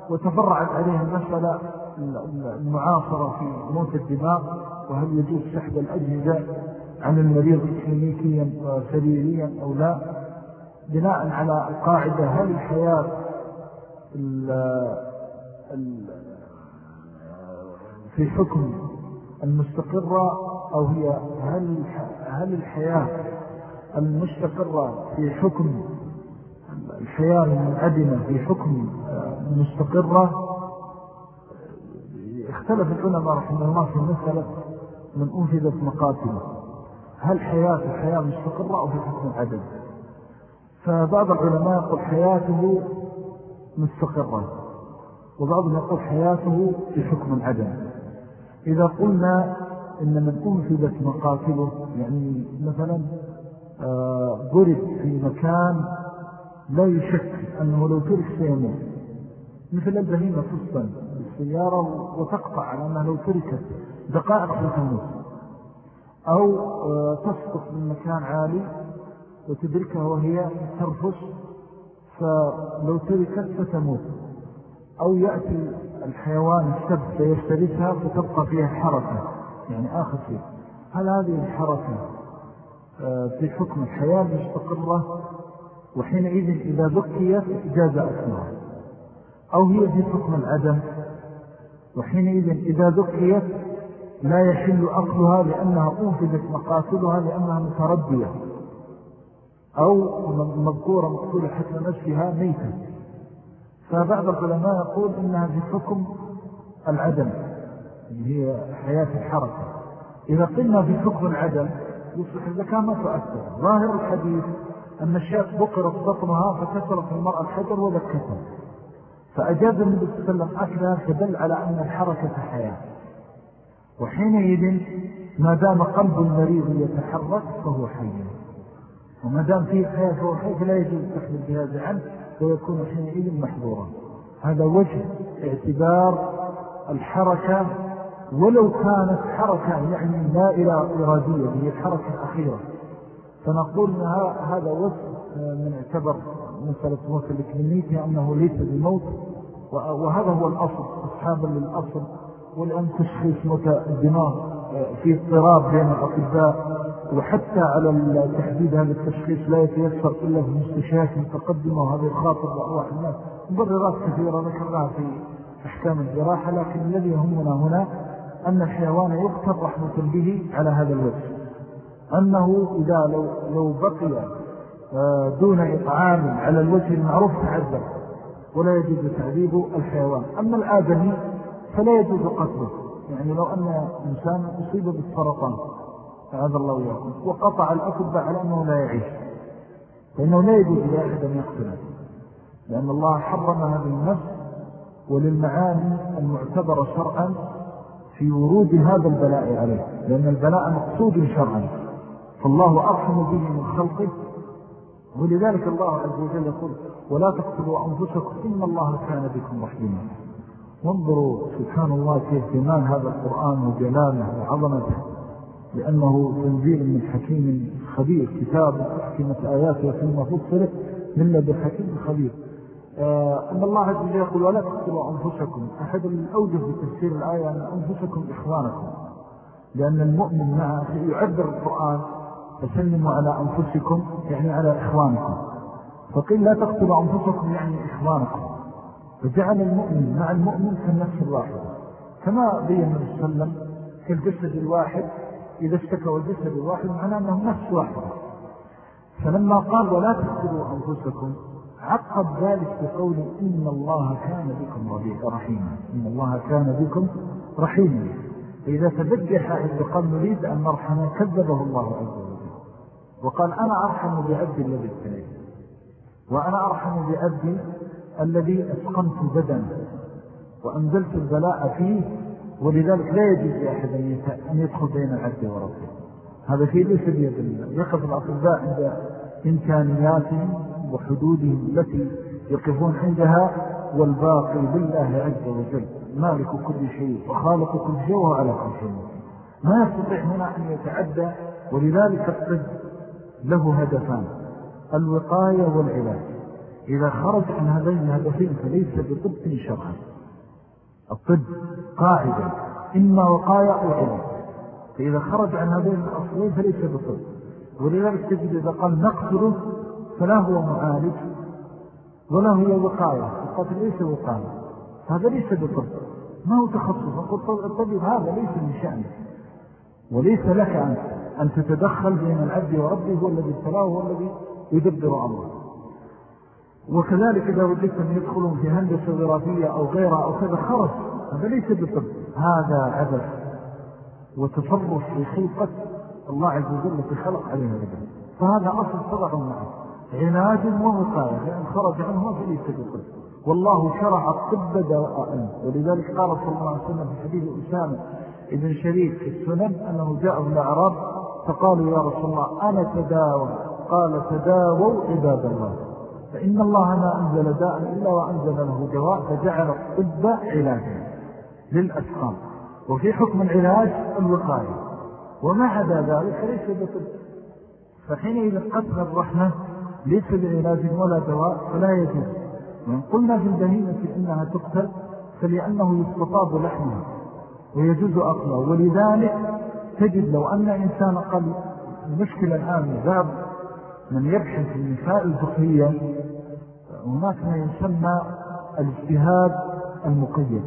وتفرعت عليها المسألة المعاصرة في موت الدماغ وهل يجوز سحب الأجهزة عن المريض كلينيكيا وسريريا أو لا؟ بناء على القاعدة هل الحياة في حكم المستقرة أو هي هل, هل الحياة المستقرة في حكم الحياة المنعدمة في حكم مستقرة. اختلف العلماء رحمه الله في مسألة من أنفذت مقاتله. هل حياة الحياة مستقرة أو في حكم العدد؟ فبعض العلماء يقول حياته مستقرة وبعضهم يقول حياته في حكم العدم إذا قلنا إن من أنفذت مقاتله يعني مثلا آه، ضرب في مكان لا يشك أنه لو ترك سيموت مثل البهيمة تصطن بالسيارة وتقطع على أنها لو تركت دقائق ستموت أو آه، تسقط من مكان عالي وتدركها وهي ترفص فلو تركت ستموت. أو يأتي الحيوان السبت فيسترسها فتبقى فيها حركة يعني آخر شيء. هل هذه الحركة آه، في حكم الحياة مستقرة وحينئذ إذا بقيت جاز أسمها أو هي في حكم العدم وحينئذ إذا بقيت لا يحل أقلها لأنها أنفذت مقاتلها لأنها متردية أو مذكورة مقتولة حتى نفسها ميتة. فبعض العلماء يقول إنها في حكم العدم هي حياة الحركة. إذا قلنا في حكم العدم يصبح الزكاة ما تؤثر ظاهر الحديث أن الشاة بقرت بطنها فكسرت المرأة الحجر وذكتها فأجاز النبي صلى الله عليه وسلم أكلها فدل على أن الحركة حياة. وحينئذ ما دام قلب المريض يتحرك فهو حي. وما دام فيه حياة فهو حي فلا يجوز تحمل بهذا عنه ويكون حينئذ محظورا. هذا وجه اعتبار الحركة ولو كانت حركة يعني لا إلى إرادية هي الحركة الأخيرة فنقول هذا وجه من اعتبر مسألة موت الإكلينيكي أنه ليس بموت وهذا هو الأصل أصحابا للأصل والآن تشخيص موت الدماغ في اضطراب بين الأطباء وحتى على تحديد هذا التشخيص لا يتيسر إلا في المستشفيات المتقدمة وهذا يخاطب بأرواح الناس مبررات كثيرة ذكرناها في أحكام الجراحة لكن الذي يهمنا هنا أن الحيوان يقتل رحمة به على هذا الوجه أنه إذا لو, لو بقي آه، دون إطعام على الوجه المعروف تعذب ولا يجوز تعذيب الحيوان. أما الآدمي فلا يجوز قتله. يعني لو أن إنسان أصيب بالسرطان هذا الله وياكم وقطع الأطباء على أنه لا يعيش. فإنه لا يجوز لأحد أن يقتله لأن الله حرم هذه النفس وللمعاني المعتبرة شرعا في ورود هذا البلاء عليه لأن البلاء مقصود شرعا. فالله أرحم به من خلقه ولذلك الله عز وجل يقول ولا تقتلوا أنفسكم إن الله كان بكم رحيما. وانظروا سبحان الله كيف جمال هذا القرآن وجلاله وعظمته لأنه تنزيل من حكيم خبير كتاب حكمت آياته ثم فصلت من لدى حكيم خبير. آه أن الله عز وجل يقول ولا تقتلوا أنفسكم. أحد الأوجه في تفسير الآية أن أنفسكم إخوانكم لأن المؤمن مع يعبر القرآن فسلموا على أنفسكم يعني على إخوانكم. فقيل لا تقتلوا أنفسكم يعني إخوانكم. فجعل المؤمن مع المؤمن كالنفس الواحد كما بين النبي صلى الله عليه وسلم كالجسد الواحد إذا اشتكوا الجسد الواحد معناه أنه نفس واحد. فلما قال ولا تقتلوا أنفسكم عقب ذلك بقول إن الله كان بكم رحيما إن الله كان بكم رحيما فإذا تبجح عند قال نريد أن نرحم كذبه الله عز وجل. وقال أنا أرحم بعبد الذي ابتليت. وأنا أرحم بعبدي الذي أسقمت بدنه وأنزلت البلاء فيه ولذلك لا يجوز لأحد أن يدخل بين العبد وربه. هذا شيء ليس بيد الله. يقف الأطباء عند إمكانياتهم وحدودهم التي يقفون عندها والباقي بالله عز وجل. مالك كل شيء وخالق كل شيء وعلى كل شيء. ما يستطيع هنا أن يتعدى ولذلك الطب له هدفان الوقاية والعلاج. إذا خرج عن هذين الهدفين فليس بطب شرعا. الطب قاعدة إما وقاية أو علاج. فإذا خرج عن هذين الأصلين فليس بطب. ولذلك تجد إذا قال نقتله فلا هو معالج ولا هو وقاية. القتل ليس وقاية. هذا ليس بطب. ما هو تخصص؟ الطبيب هذا ليس من شأنه. وليس لك أن, أن تتدخل بين العبد وربه هو الذي ابتلاه هو الذي يدبر أمره. وكذلك إذا وجدت أن يدخلون في هندسة ضرافية أو غيرها أو كذا خرج هذا ليس بطب. هذا عبث وتصرف في خلقة الله عز وجل في خلق عليها العبث فهذا أصل صدق معه. عناد ومقاية لأن خرج عنه فليس بطب. والله شرع الطب دواء. ولذلك قال صلى الله عليه وسلم في حديث أسامة ابن شريك في السنن أنه جاء من الأعراب فقالوا يا رسول الله أنا تداوى قال تداووا عباد الله. فإن الله ما أنزل داء إلا وأنزل له دواء فجعل الطب علاجا للأسقام. وفي حكم العلاج الوقاية وما عدا ذلك ليس بطب. فحينئذ قتل الرحمة ليس بعلاج ولا دواء فلا يجوز. من قلنا في البهيمة إنها تقتل فلأنه يستطاب لحمها. ويجوز أقلها ولذلك تجد لو أن إنسان قال المشكلة الآن باب من يبحث في النساء الفقهية هناك ما يسمى الاجتهاد المقيد.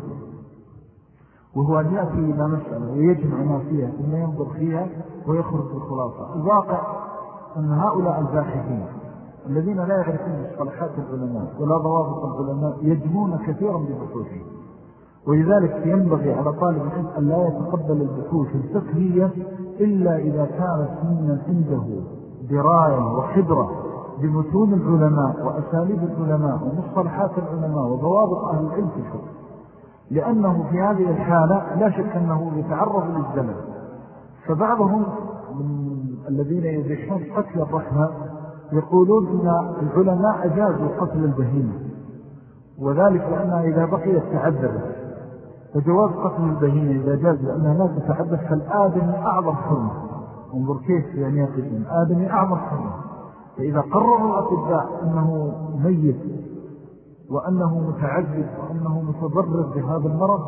وهو أن يأتي إلى مسألة ويجمع ما فيها ثم ينظر فيها ويخرج بالخلاصة. الواقع أن هؤلاء الباحثين الذين لا يعرفون مصطلحات العلماء ولا ضوابط العلماء يجمون كثيرا ببحوثهم ولذلك ينبغي على طالب العلم أن لا يتقبل البحوث الفقهية إلا إذا كانت ممن عنده دراية وخبرة بمتون العلماء وأساليب العلماء ومصطلحات العلماء وضوابط أهل العلم في الفقه. لأنه في هذه الحالة لا شك أنه يتعرض للزمن. فبعضهم من الذين يبيحون قتل الرحمة يقولون أن العلماء أجازوا قتل البهيمة. وذلك لأنها إذا بقيت تعذبت. فجواز قتل البهيمة إذا جاز لأنها لا تتحدث فالآدم أعظم حرمة انظر كيف يعني يقول آدم أعظم حرمة فإذا قرر الأطباء أنه ميت وأنه متعذب وأنه متضرر بهذا المرض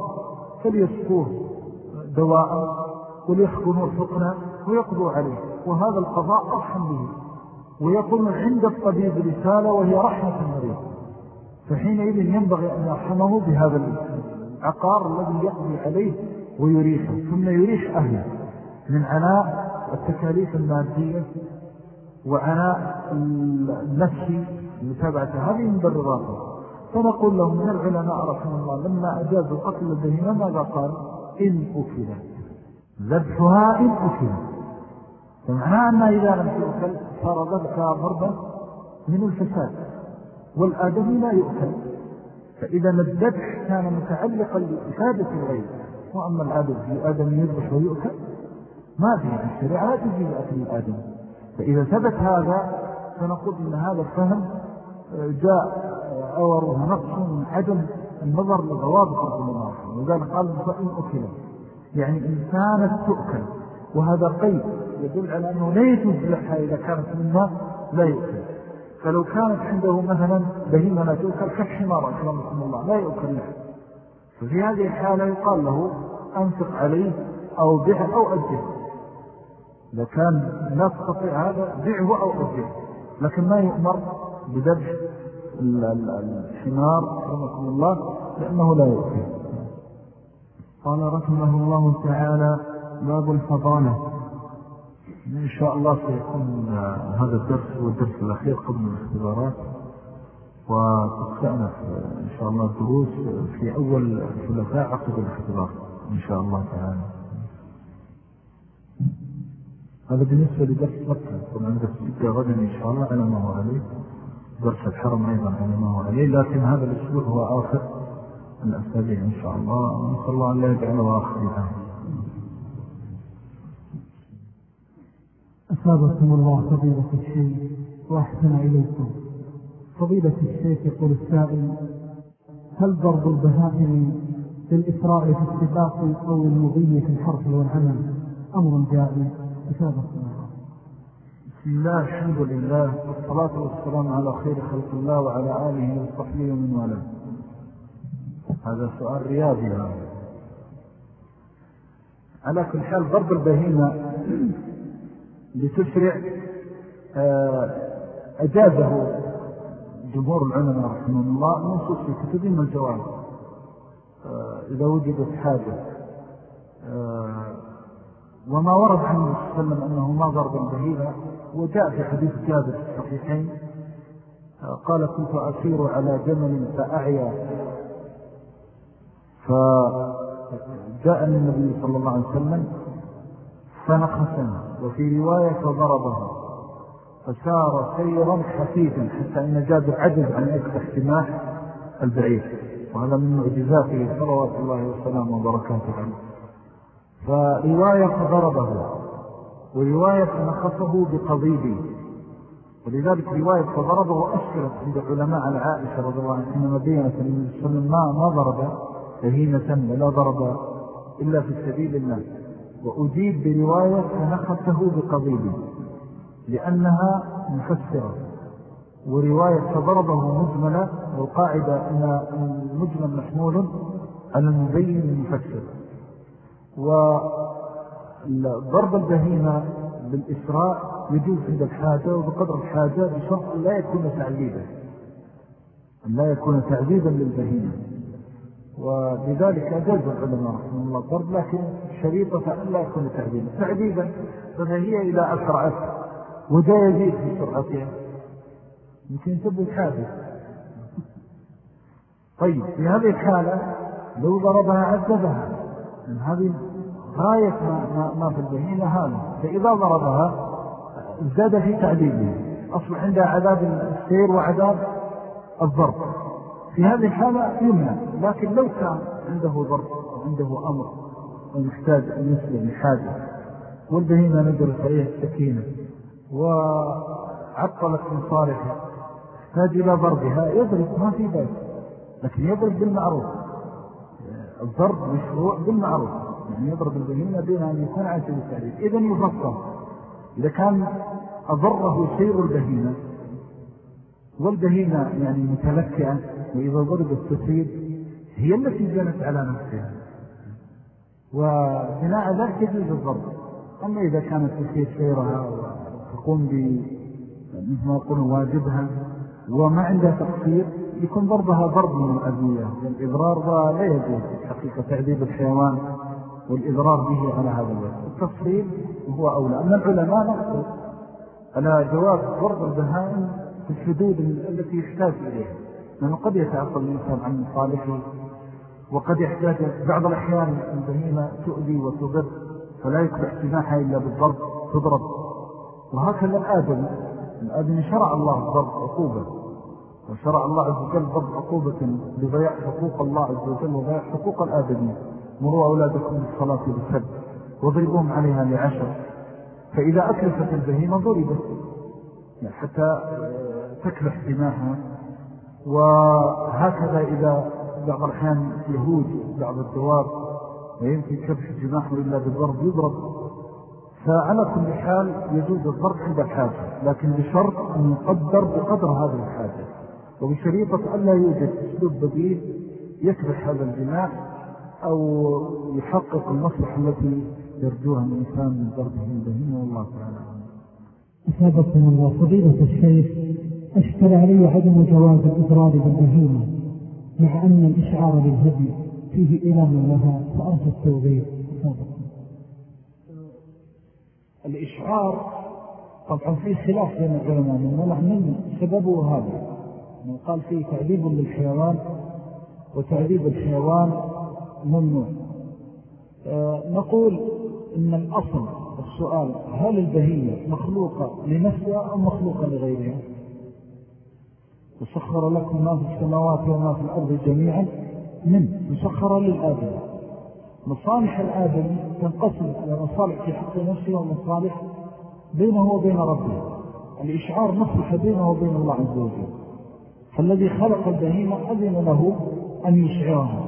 فليسقوه دواء وليحكموا الحقنة ويقضوا عليه. وهذا القضاء أرحم به. ويقوم عند الطبيب رسالة وهي رحمة المريض فحينئذ ينبغي أن يرحمه بهذا العقار الذي يقضي عليه ويريحه ثم يريح أهله من عناء التكاليف المادية وعناء النفسي متابعة هذه مبرراته. فنقول لهم من العلماء رحمه الله لما أجازوا قتل البهيمة ماذا قال؟ إن أكلت ذبحها إن أكلت فمعنى أن إذا لم تؤكل صار ذبحها ضربا من الفساد والآدمي لا يؤكل. فإذا الذبح كان متعلقا لإفادة الغير. وأما الآدم في آدم يذبح ويؤكل ما في الشريعة لا تجيب أكل الآدم فإذا ثبت هذا فنقول إن هذا الفهم جاء أوره نقص من عدم النظر لضوابط الله وذلك قال فإن أكل. يعني إن كانت تؤكل. وهذا قيد يدل على أنه لا لها إذا كانت مما لا يؤكل. فلو كانت عنده مثلا بهيمة لا تؤكل كالحمار أكرمكم الله لا يؤكل لها ففي هذه الحالة يقال له أنفق عليه أو بيع أو أجه إذا كان لا تستطيع هذا بيعه أو أجه لكن ما يؤمر بذبح الحمار رحمكم الله لأنه لا يؤكل. قال رحمه الله تعالى باب الفضانة إن شاء الله سيكون هذا الدرس هو الدرس الأخير قبل الاختبارات وتستأنف إن شاء الله الدروس في أول ثلاثاء عقب الاختبار إن شاء الله تعالى. هذا بالنسبة لدرس مكة. طبعا درس مكة غدا إن شاء الله على ما هو عليه. درس الحرم أيضا على ما هو عليه لكن هذا الأسبوع هو آخر الأسابيع إن شاء الله. نسأل الله أن لا يجعله آخر الآن أصابكم الله فضيلة الشيخ وأحسن إليكم. فضيلة الشيخ يقول السائل هل ضرب البهائم للإسراء في السباق أو المضي في الحرف والعمل أمر جائز؟ إجابة بسم الله الحمد لله والصلاة والسلام على خير خلق الله وعلى آله وصحبه ومن والاه. هذا سؤال رياضي هذا. على كل حال ضرب البهيمة لتسرع آه، أجازة جمهور العلماء رحمه الله نصوص في كتبهم الجواب آه، إذا وجدت حاجة آه، وما ورد عن النبي صلى الله عليه وسلم أنه ما ضرب البهيمة وجاء في حديث جابر في الصحيحين قال كنت أسير على جمل فأعيا. فجاءني النبي صلى الله عليه وسلم فنخسني وفي رواية فضربه فسار سيرا خفيفا حتى إن جابر عجز عن يكفح سماح البعير وهذا من معجزاته صلوات الله وسلامه وبركاته. فرواية فضربه ورواية فنخصه بقضيبه. ولذلك رواية فضربه أشكرت عند العلماء على عائشة رضي الله عنه إنما بينة عليه وسلم ما ضرب فهيمة ولا ضرب إلا في سبيل الله. وأجيب برواية فنخته بقضيبه لأنها مفسرة ورواية فضربه مجملة والقاعدة أن المجمل محمول على المبين المفسر. وضرب البهيمة بالإسراء يجوز عند الحاجة وبقدر الحاجة بشرط لا يكون تعذيبا لا يكون تعذيبا للبهيمة. ولذلك أجاز العلماء رحمه الله الضرب لكن شريطة أن لا يكون تعذيبا تعذيبا فهي إذا أسرعت وجاء يزيد في سرعتها. يمكن تبدو حادث. طيب في هذه الحالة لو ضربها عذبها. من هذه غاية ما, ما, ما في البهيمة هذا فإذا ضربها ازداد في تعذيبه أصبح عندها عذاب السير وعذاب الضرب. في هذه الحالة يمنع. لكن لو كان عنده ضرب وعنده أمر ومحتاج أن يسلم حاجة والبهيمة نزلت عليه السكينة. وعطلت من صالحه. احتاج إلى ضربها. يضرب ما في ذلك لكن يضرب بالمعروف. الضرب مشروع بالمعروف. يعني يضرب البهيمة دون أن يكون عن سبيل إذن يفصل إذا كان أضره سير البهيمة. والبهيمة يعني متلكئة. وإذا ضربت تسير هي التي جنت على نفسها. وبناء ذلك يجوز الضرب أما إذا كانت تسير سيرها وتقوم مثل ما يقول واجبها وما عندها تقصير يكون ضربها ضرب من الأذية. الإضرار لا يجوز حقيقة تعذيب الحيوان والإضرار به على هذا الوجه التفصيل هو أولى. أما العلماء نقصوا على جواز ضرب البهائم في الحدود التي يحتاج إليها. لأنه قد يتعطل الإنسان عن صالحه وقد يحتاج بعض الأحيان البهيمة تؤذي وتضر فلا يكبح سماحة إلا بالضرب تضرب. وهكذا الآدم الآدم شرع الله الضرب عقوبة وشرع الله عز وجل ضرب عقوبة لضياع حقوق الله عز وجل وضياع حقوق الآدمين مروا أولادكم بالصلاة بالسب وضربوهم عليها لعشر. فإذا أكلفت البهيمة ضربت يعني حتى تكلف دماها وهكذا إذا بعض الأحيان يهود بعض الدواب ويمكن كبش الجماح إلا بالضرب يضرب. فعلى كل حال يجوز الضرب عند الحاجة لكن بشرط أن يقدر بقدر هذه الحاجة. وبشريطة أن لا يوجد أسلوب بديل يكبح هذا الجماح أو يحقق المصلحة التي يرجوها الإنسان من ضربه البهيم والله تعالى. أسابقكم الله. فضيلة الشيخ أشكل علي عدم جواز الإضرار بالبهيمة. مع أن الإشعار بالهدي فيه إلام لها التوضيح. أسابقكم الإشعار طبعا فيه خلاف بين العلماء من سببه هذا. قال فيه تعذيب للحيوان وتعذيب الحيوان ممنوع. آه، نقول إن الأصل السؤال هل البهية مخلوقة لنفسها أو مخلوقة لغيرها؟ وسخر لكم ما في السماوات وما في الأرض جميعا من مسخرة للآدم مصالح الآدم تنقسم إلى مصالح في حق نفسه ومصالح بينه وبين ربه. الإشعار مصلحة بينه وبين الله عز وجل. فالذي خلق البهيمة أذن له أن يشعرها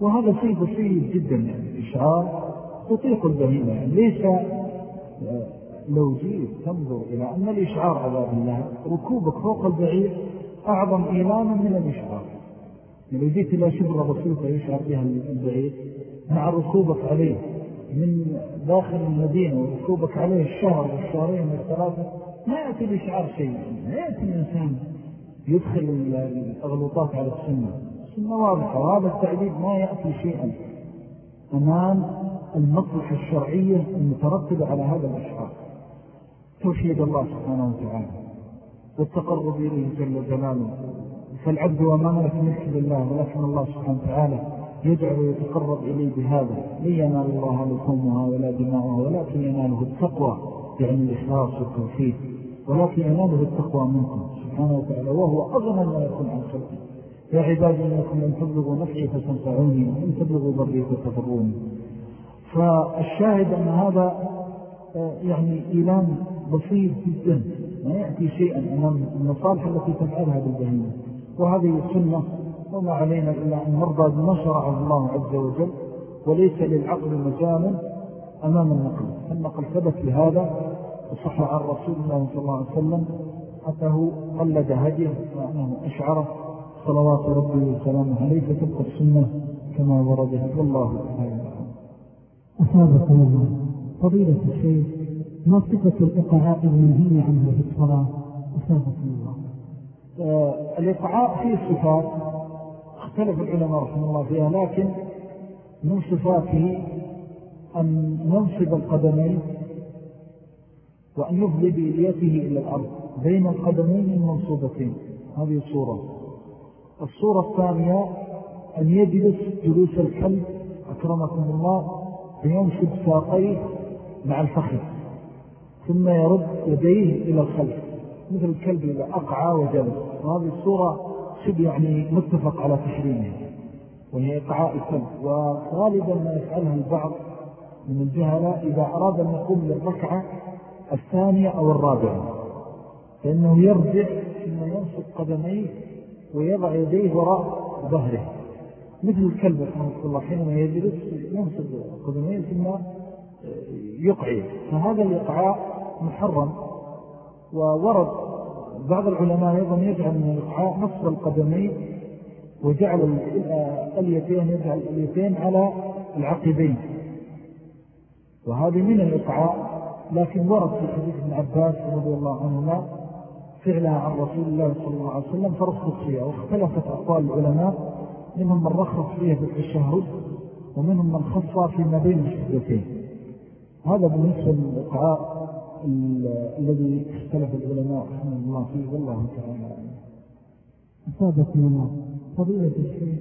وهذا شيء بسيط جدا يعني الإشعار. تطيق البهيمة يعني ليس آه، لو جيت تنظر إلى أن الإشعار عذاب الله ركوبك فوق البعير أعظم إيلاما من الإشعار لو جيت إلى شبرة بسيطة يشعر بها البعير مع ركوبك عليه من داخل المدينة وركوبك عليه الشهر والشهرين والثلاثة ما يأتي الإشعار شيء ما يأتي الإنسان يدخل الأغلطات على السنة. السنة واضحة وهذا التعليم ما يأتي شيئا. أمام المصلحة الشرعية المترتبة على هذا الإشعار توحيد الله سبحانه وتعالى. والتقرب إليه جل جلاله. فالعبد وما ملك لله ولكن الله سبحانه وتعالى يدعو ويتقرب إليه بهذا. لن ينال الله لحومها ولا دماؤها ولكن يناله التقوى يعني الإخلاص والتوحيد ولكن يناله التقوى منكم سبحانه وتعالى وهو أغنى ما يكون عن خلقه. يا عبادي إنكم لن تبلغوا نفعي فتنفعوني وإن تبلغوا ضري فتضروني. فالشاهد أن هذا آه، يعني إيلان بسيط جدا. ما يأتي شيئا أمام المصالح التي تفعلها بالبهيمة وهذه السنة وما علينا إلا أن نرضى بما شرعه الله عز وجل وليس للعقل مجال أمام النقل. النقل ثبت لهذا وصح عن رسول الله صلى الله عليه وسلم أنه قلد هديه وأنه أشعره. صلوات ربي وسلامه عليه فتبقى السنة كما وردت والله تعالى أصابكم الله فضيلة الشيخ ما صفة الإقعاء المنهي عنه في الصلاة. أصابكم الله. آه، الإقعاء فيه صفات اختلف العلماء رحمه الله فيها لكن من صفاته أن ينصب القدمين وأن يفضي بإليته إلى الأرض بين القدمين المنصوبتين. هذه الصورة. الصورة الثانية أن يجلس جلوس الكلب أكرمكم الله فينصب ساقيه مع الفخذ. ثم يرد يديه إلى الخلف مثل الكلب إذا أقعى وجلس وهذه الصورة شب يعني متفق على تحريمها وهي إقعاء الكلب. وغالبا ما يفعلها البعض من الجهلاء إذا أراد أن يقوم للركعة الثانية أو الرابعة فإنه يرجع ثم ينصب قدميه ويضع يديه وراء ظهره. مثل الكلب رحمه الله حينما يجلس ينصب قدميه ثم يقعي فهذا الإقعاء محرم وورد بعض العلماء أيضا يجعل من الإقعاء نصب القدمين وجعل اليتين يجعل اليتين على العقبين وهذه من الإقعاء لكن ورد في حديث ابن عباس رضي الله عنهما فعلها عن رسول الله صلى الله عليه وسلم فرخص فيها واختلفت أقوال العلماء منهم من رخص فيها بالتشهد ومنهم من خص فيما بين الشدتين هذا بالنسبة للإقعاء الذي اختلف العلماء رحمه الله فيه. والله تعالى أصابكم الله فضيلة الشيخ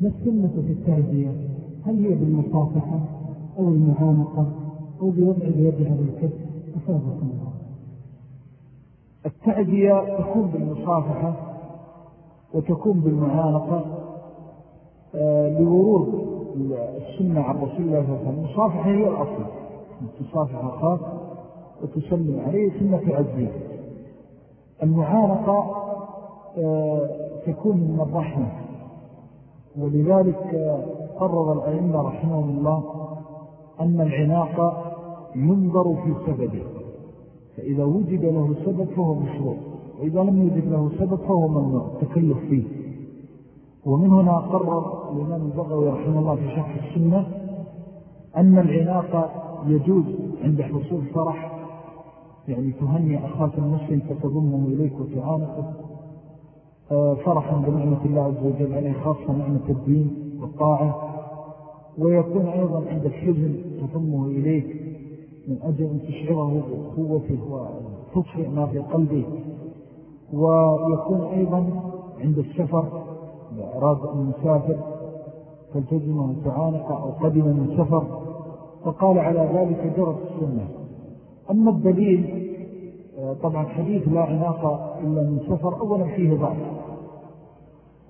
ما السنة في التعزية؟ هل هي بالمصافحة أو المعانقة أو بوضع اليد على الكتف أصابكم الله التعزية تكون بالمصافحة وتكون بالمعانقة آه، لورود السنة عن رسول الله صلى الله عليه وسلم. المصافحة هي الأصل. تصافح أخاك وتسلم عليه ثم تعزيه المعانقة آه، تكون من الرحمة. ولذلك آه، قرر الأئمة رحمه الله أن العناق ينظر في سببه. فإذا وجد له سبب فهو مشروع وإذا لم يوجد له سبب فهو ممنوع التكلف فيه. ومن هنا قرر الإمام البغوي رحمه الله في شرح السنة أن العناق يجوز عند حصول فرح يعني تهني أخاك المسلم فتضمه إليك وتعانقه. آه، فرحا بنعمة الله عز وجل عليه خاصة نعمة الدين والطاعة. ويكون أيضا عند الحزن تضمه إليك من أجل أن تشعره بقوته وتطفئ ما في قلبه. ويكون أيضا عند السفر أراد أن يسافر فالتزمه تعانق أو قدم من سفر. فقال على ذلك جرت السنة. أما الدليل آه، طبعا حديث لا عناق إلا من سفر أولا فيه ضعف.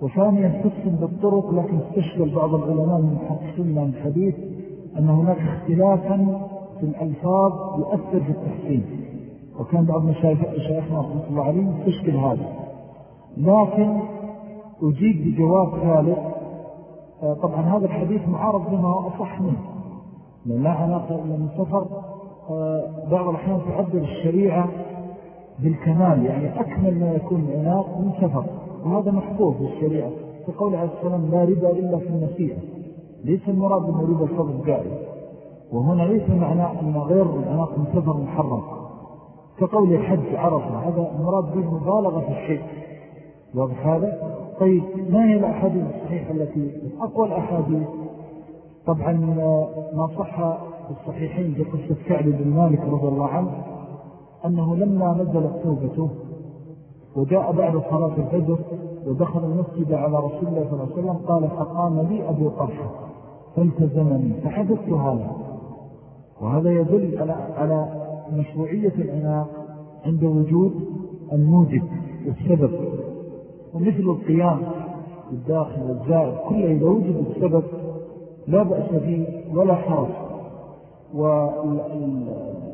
وثانيا حسن بالطرق لكن استشكل بعض العلماء من حسن من الحديث أن هناك اختلافا في الألفاظ يؤثر في التحسين وكان بعض مشايخنا رحمة الله عليه تشكل هذا. لكن أجيب بجواب ثالث آه، طبعا هذا الحديث معارض بما أصح منه. لأن لا علاقة إلا من سفر بعض الأحيان تعبر الشريعة بالكمال يعني أكمل ما يكون العناق من سفر وهذا محفوظ في الشريعة فقول عليه السلام لا ربا إلا في النسيئة ليس المراد أن ربا الفضل قائل وهنا ليس معنى أن غير العناق من سفر محرم. كقول الحج عرفة هذا مراد به مبالغة في الشيء. واضح هذا؟ طيب ما هي الأحاديث الصحيحة التي أقوى الأحاديث؟ طبعا ما صح في الصحيحين بقصة كعب بن مالك رضي الله عنه أنه لما نزلت توبته وجاء بعد صلاة الفجر ودخل المسجد على رسول الله صلى الله عليه وسلم قال فقام لي أبو طرحة فالتزمني فحدثت هذا. وهذا يدل على, على مشروعية العناق عند وجود الموجب والسبب. ومثل القيام الداخل والزائد كله إذا وجد السبب لا بأس به ولا حرج. والأمور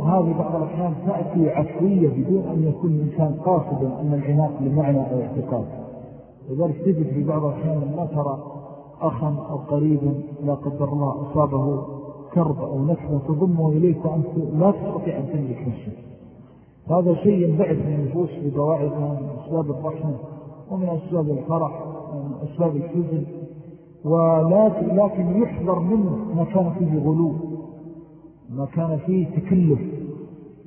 هذه بعض الأحيان تأتي عفوية بدون أن يكون الإنسان قاصدا أن العناق لمعنى أو اعتقاد. لذلك تجد في بعض الأحيان ما ترى أخا أو قريبا لا قدر الله أصابه كرب أو نكبة تضمه إليك وأنت لا تستطيع أن تملك نفسك. هذا شيء ينبعث من النفوس بضواعفها من أسباب الرحمة ومن أسباب الفرح ومن أسباب الحزن. ولكن لكن يحذر منه ما كان فيه غلو ما كان فيه تكلف.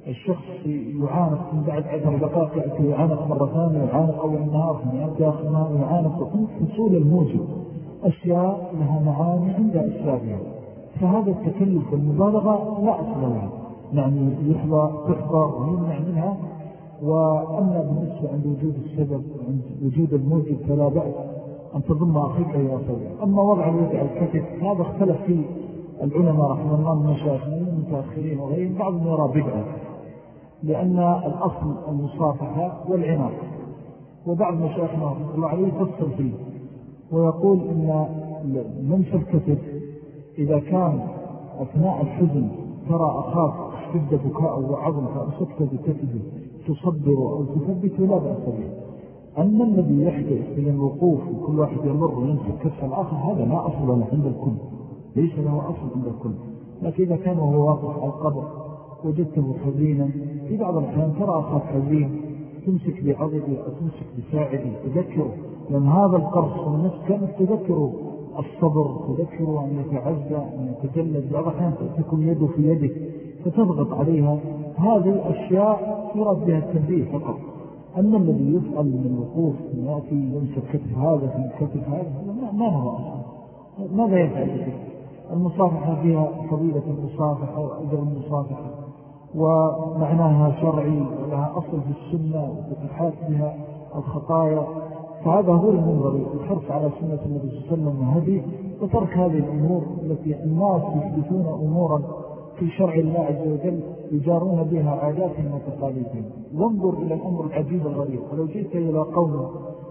الشخص يعانق من بعد عشر دقائق يأتي يعانق مرة ثانية يعانق أول النهار ثم يأتي آخر النهار يعانق وكنت فصول الموجب أشياء لها معاني عند أسبابها. فهذا التكلف والمبالغة لا أصل له يعني يحظى تحظى ويمنع منها. وأما بالنسبة عند وجود السبب عند وجود الموجب فلا بأس. أن تضم أخيك يا أخوي أما وضع على الكتف هذا اختلف فيه العلماء رحمه الله من مشايخين المتأخرين وغيرهم. بعضهم يرى بدعة لأن الأصل المصافحة والعناق وبعض مشايخنا رحمه الله عليه يفصل فيه ويقول إن لمس الكتف إذا كان أثناء الحزن ترى أخاك اشتد بكاء وعظم فأمسكت بكتفه تصبر أو تثبت لا بأس به. أما الذي يحدث من الوقوف وكل واحد يمر ويمسك كتف الآخر هذا لا أصل له عند الكل. ليس له أصل عند الكل. لكن إذا كان وهو واقف على القبر وجدته حزينا في بعض الأحيان ترى أخاك حزين تمسك بعضله أو تمسك بساعده تذكره. لأن هذا القرص والنفس كانت تذكره الصبر تذكره أن يتعزى أن يتجلد. بعض الأحيان تكون يده في يدك فتضغط عليها. هذه الأشياء يراد بها التنبيه فقط. أما الذي يفعل من الوقوف يأتي يمسك كتف هذا في كتف هذا ما أصلا. ماذا يفعل بذلك المصافحة فيها فضيلة المصافحة وأجر المصافحة ومعناها شرعي ولها أصل في السنة وتتحاك بها الخطايا. فهذا هو المنظر الحرص على سنة النبي صلى الله عليه وسلم وترك هذه الأمور التي الناس يحدثون أمورا في شرع الله عز وجل يجارون بها عاداتهم وتقاليدهم. وانظر إلى الأمر العجيب الغريب. ولو جئت إلى قوم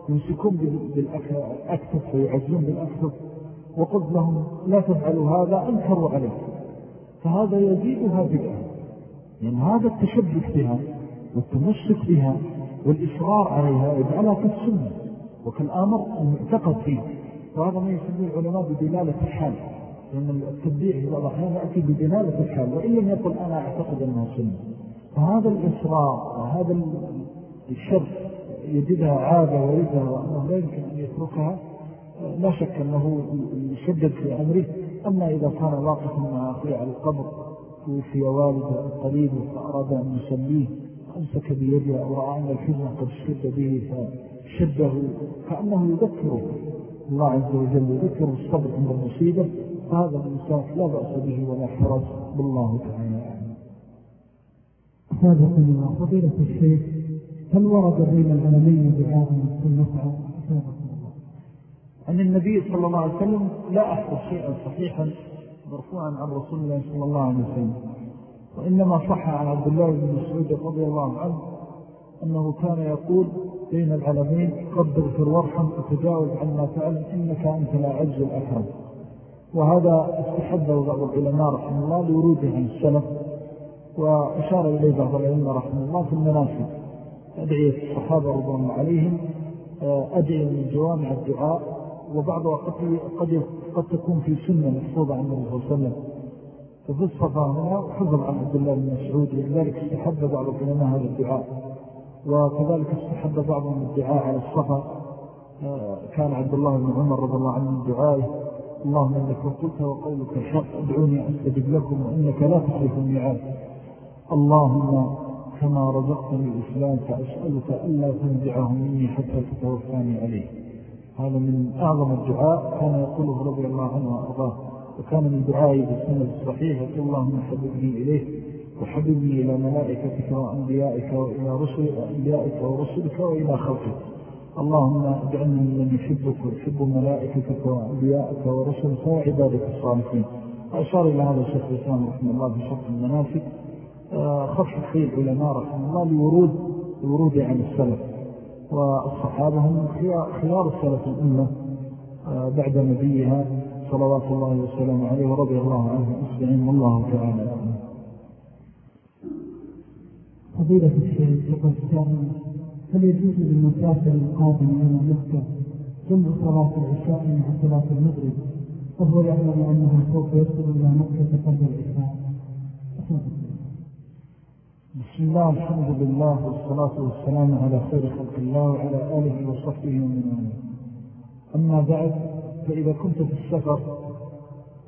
يمسكون بالأكتف ويعزون بالأكتف وقلت لهم لا تفعلوا هذا أنكروا عليك فهذا يزيدها بدعة. يعني هذا التشبك بها والتمسك بها والإصرار عليها يجعلها كالسنة. وكالآمر المعتقد فيه وهذا ما يسميه العلماء بدلالة الحال. لأن التبديع بعض الأحيان يأتي بدلالة الحال وإن لم يقل أنا أعتقد أنها سنة. فهذا الإصرار وهذا الشر يجدها عادة ويجدها وأنه لا يمكن أن يتركها لا شك أنه يشدد في أمره. أما إذا كان واقفا مع أخيه على القبر توفي والده قريب فأراد أن يسليه أمسك بيده أو رأى أن الحزن قد اشتد به فشده كأنه يذكره. الله عز وجل يذكر الصبر عند المصيبة. فهذا الإنسان لا بأس به ولا حرج. بالله تعالى سابقا فضيلة الشيخ هل ورد بين العلمين دعاء في النفع عن النبي صلى الله عليه وسلم لا أحفظ شيئا صحيحا مرفوعا عن رسول الله صلى الله عليه وسلم. وإنما صح عن عبد الله بن مسعود رضي الله عنه أنه كان يقول بين العلمين رب اغفر وارحم وتجاوز عما تعلم إنك أنت لا عز الأكرم. وهذا استحبه بعض العلماء رحمه الله لوروده عن السلف وأشار إليه بعض العلماء رحمه الله في المناسك أدعية الصحابة رضي الله عليهم أدعي من جوامع الدعاء وبعضها قد, قد, قد تكون في سنة محفوظة عن النبي صلى الله عليه وسلم. ففي الصفا هنا حفظ عن عبد الله بن مسعود ولذلك استحب بعض العلماء هذا الدعاء. وكذلك استحب بعضهم الدعاء على الصفا آه، كان عبد الله بن عمر رضي الله عنه دعائه. اللهم إنك قلت وقولك الحق ادعوني أستجب لكم وإنك لا تخلف الميعاد. اللهم كما رزقتني الإسلام فأسألك ألا تنزعه مني حتى تتوفاني عليه. هذا من أعظم الدعاء كان يقوله رضي الله عنه وأرضاه. وكان من دعائي بالسنة الصحيحة اللهم حببني إليه وحببني إلى ملائكتك وأنبيائك وإلى رسل ورسلك وإلى خلقك. اللهم اجعلني من يحبك ويحب ملائكتك وأنبيائك ورسلك وعبادك الصالحين. وأشار إلى هذا الشيخ الإسلام رحمه الله في شرط المناسك. آه، خفف فيه العلماء رحمه الله لورود الورود عن السلف والصحابة هم خيار السلف الأمة آه، بعد نبيها صلوات الله وسلم عليه ورضي الله عنه أسلعين والله تعالى فضيلة الشيخ يقول السائل هل يجوز للمسافر القادم إلى مكة جمع صلاة العشاء مع صلاة المغرب؟ وهو يعلم أنه سوف يصل إلى مكة قبل العشاء. بسم الله الحمد لله والصلاة والسلام على خير خلق الله وعلى آله وصحبه ومن أما بعد فإذا كنت في السفر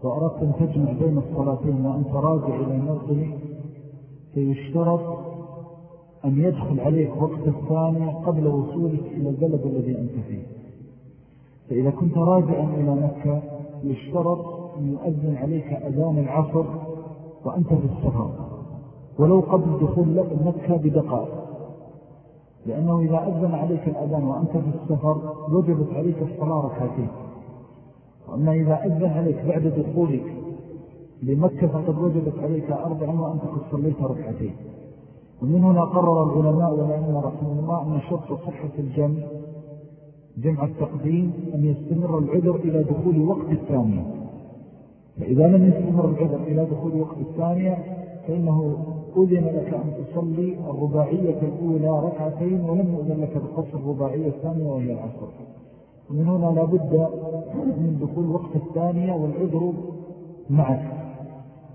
وأردت أن تجمع بين الصلاتين وأنت راجع إلى موطنك فيشترط أن يدخل عليك وقت الثانية قبل وصولك إلى البلد الذي أنت فيه. فإذا كنت راجعا إلى مكة يشترط أن يؤذن عليك أذان العصر وأنت في السفر. ولو قبل دخول مكة بدقائق. لأنه إذا أذن عليك الأذان وأنت في السفر وجبت عليك الصلاة ركعتين. وأما إذا أذن عليك بعد دخولك لمكة فقد وجبت عليك أربعا وأنت قد صليت ركعتين. ومن هنا قرر العلماء والعلماء رحمه الله أن شرط صحة الجمع جمع التقديم أن يستمر العذر إلى دخول وقت الثانية. فإذا لم يستمر العذر إلى دخول وقت الثانية فإنه أذن لك أن تصلي الرباعية الأولى ركعتين ولم يؤذن لك بقصر الرباعية الثانية وهي العصر. ومن هنا لابد من دخول وقت الثانية والعذر معك.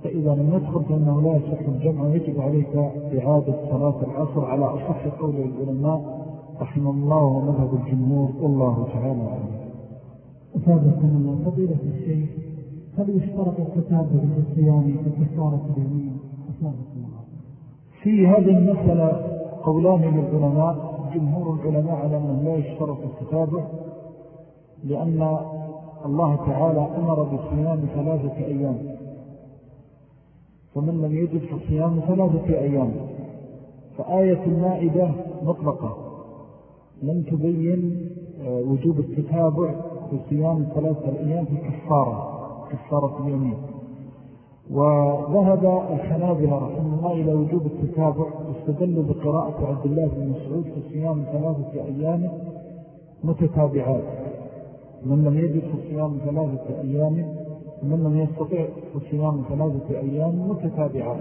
فإذا لم يدخل فإنه لا يصح الجمع ويجب عليك إعادة صلاة العصر على أصح قول العلماء رحمه الله ومذهب الجمهور والله تعالى أفادكم الله فضيلة الشيخ هل يشترط الكتابة بالصيام كفارة اليمين؟ أفادكم الله. في هذه المسألة قولان للعلماء جمهور العلماء على أنه لا يشترط الكتابة لأن الله تعالى أمر بصيام ثلاثة أيام. فمن لم يجد فصيام ثلاثة أيام. فآية المائدة مطلقة. لم تبين آه، وجوب التتابع في صيام ثلاثة الأيام في كفارة كفارة اليمين وذهب الحنابلة رحمه الله إلى وجوب التتابع واستدلوا بقراءة عبد الله بن مسعود في صيام ثلاثة أيام متتابعات. من لم يجد في صيام ثلاثة أيام ومن لم يستطيع صيام ثلاثة أيام متتابعات.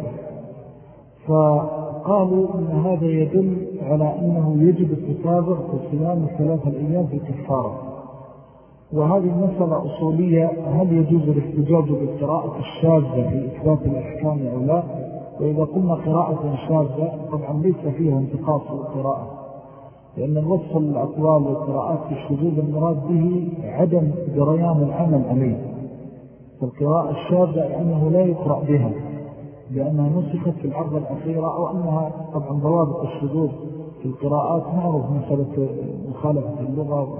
فقالوا إن هذا يدل على أنه يجب التتابع في صيام ثلاثة الأيام في الكفارة. وهذه المسألة أصولية هل يجوز الاحتجاج بالقراءة الشاذة في إثبات الأحكام أو لا؟ وإذا قلنا قراءة شاذة طبعا ليس فيها انتقاص القراءة لأن الوصف الأقوال والقراءات في الشذوذ المراد به عدم جريان العمل عليه. فالقراءة الشاذة أنه لا يقرأ بها لأنها نسخت في العرض الأخيرة أو أنها طبعا ضوابط الشذوذ في القراءات معروف مسألة مخالفة اللغة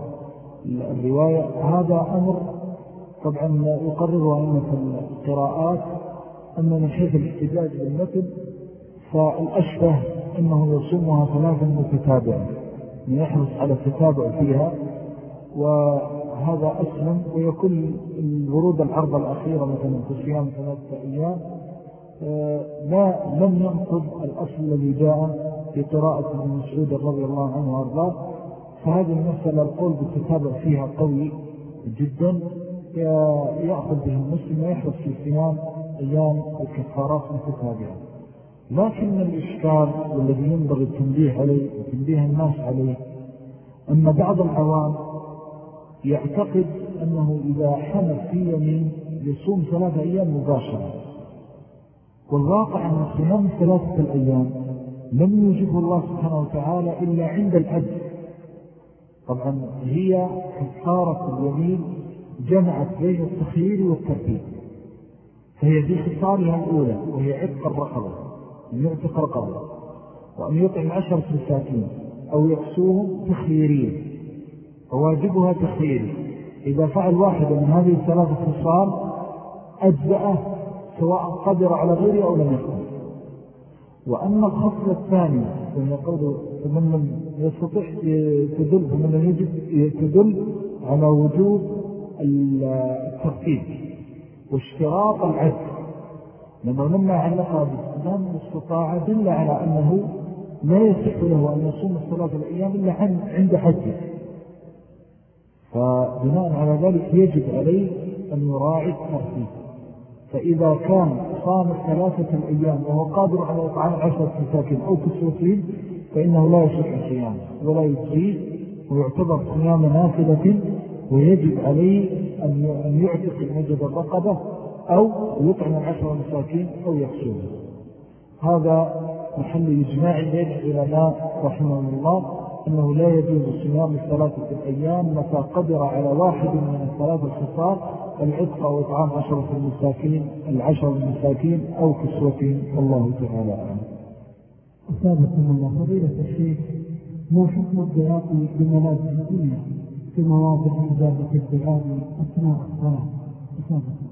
الرواية هذا أمر طبعا يقرر أئمة القراءات أن من حيث الاحتجاج بالمثل فالأشبه أنه يصومها ثلاثا متتابعا يحرص على التتابع فيها وهذا أسلم ويكون الورود العرض الأخيرة مثلا في صيام ثلاثة أيام آه، لا لم ينقض الأصل الذي جاء في قراءة ابن مسعود رضي الله عنه وأرضاه. فهذه المسألة القول بالتتابع فيها قوي جدا يأخذ به المسلم ويحرص في صيام أيام الكفارات متتابعة لكن الإشكال والذي ينبغي التنبيه عليه وتنبيه الناس عليه أن بعض العوام يعتقد أنه إذا حمل في يمين يصوم ثلاثة أيام مباشرة. والواقع أن صيام ثلاثة الأيام لم يوجبه الله سبحانه وتعالى إلا عند الأجل. طبعا هي كفارة اليمين جمعت بين التخيير والترتيب. فهي في خصارها الأولى وهي عتق الرقبة أن يعتق رقبة وأن يطعم عشرة مساكين أو يكسوهم تخييريا. فواجبها تخييري إذا فعل واحدة من هذه الثلاثة خصال أجزأه سواء قدر على غيره أو لم يكن وأما الخصلة الثانية وهي قول فمن لم يستطيع تدل فمن لم يجب تدل على وجوب الترتيب واشتراط العدل لما لما علقها باستخدام الاستطاعة دل على أنه لا يصح له أن يصوم الصلاة الأيام إلا عند حجه. فبناء على ذلك يجب عليه أن يراعي الترتيب فإذا كان صام ثلاثة الأيام وهو قادر على إطعام عشرة مساكين أو كسوتين فإنه لا يشرع صيام ولا يجزيه ويعتبر صيام نافلة ويجب عليه أن يعتق المجد الرقبة أو يطعم العشر مساكين أو يكسوه هذا محل إجماع بين العلماء رحمه الله. أنه لا يجوز صيام الثلاثة الأيام متى قدر على واحد من الثلاثة الخصال العتق أو إطعام عشرة المساكين العشر المساكين أو كسوتهم. والله تعالى أعلم. أسابقكم الله. فضيلة الشيخ ما حكم الدعاء بملاذ الدنيا في مواضع إجابة الدعاء أثناء الصلاة؟ أسابقكم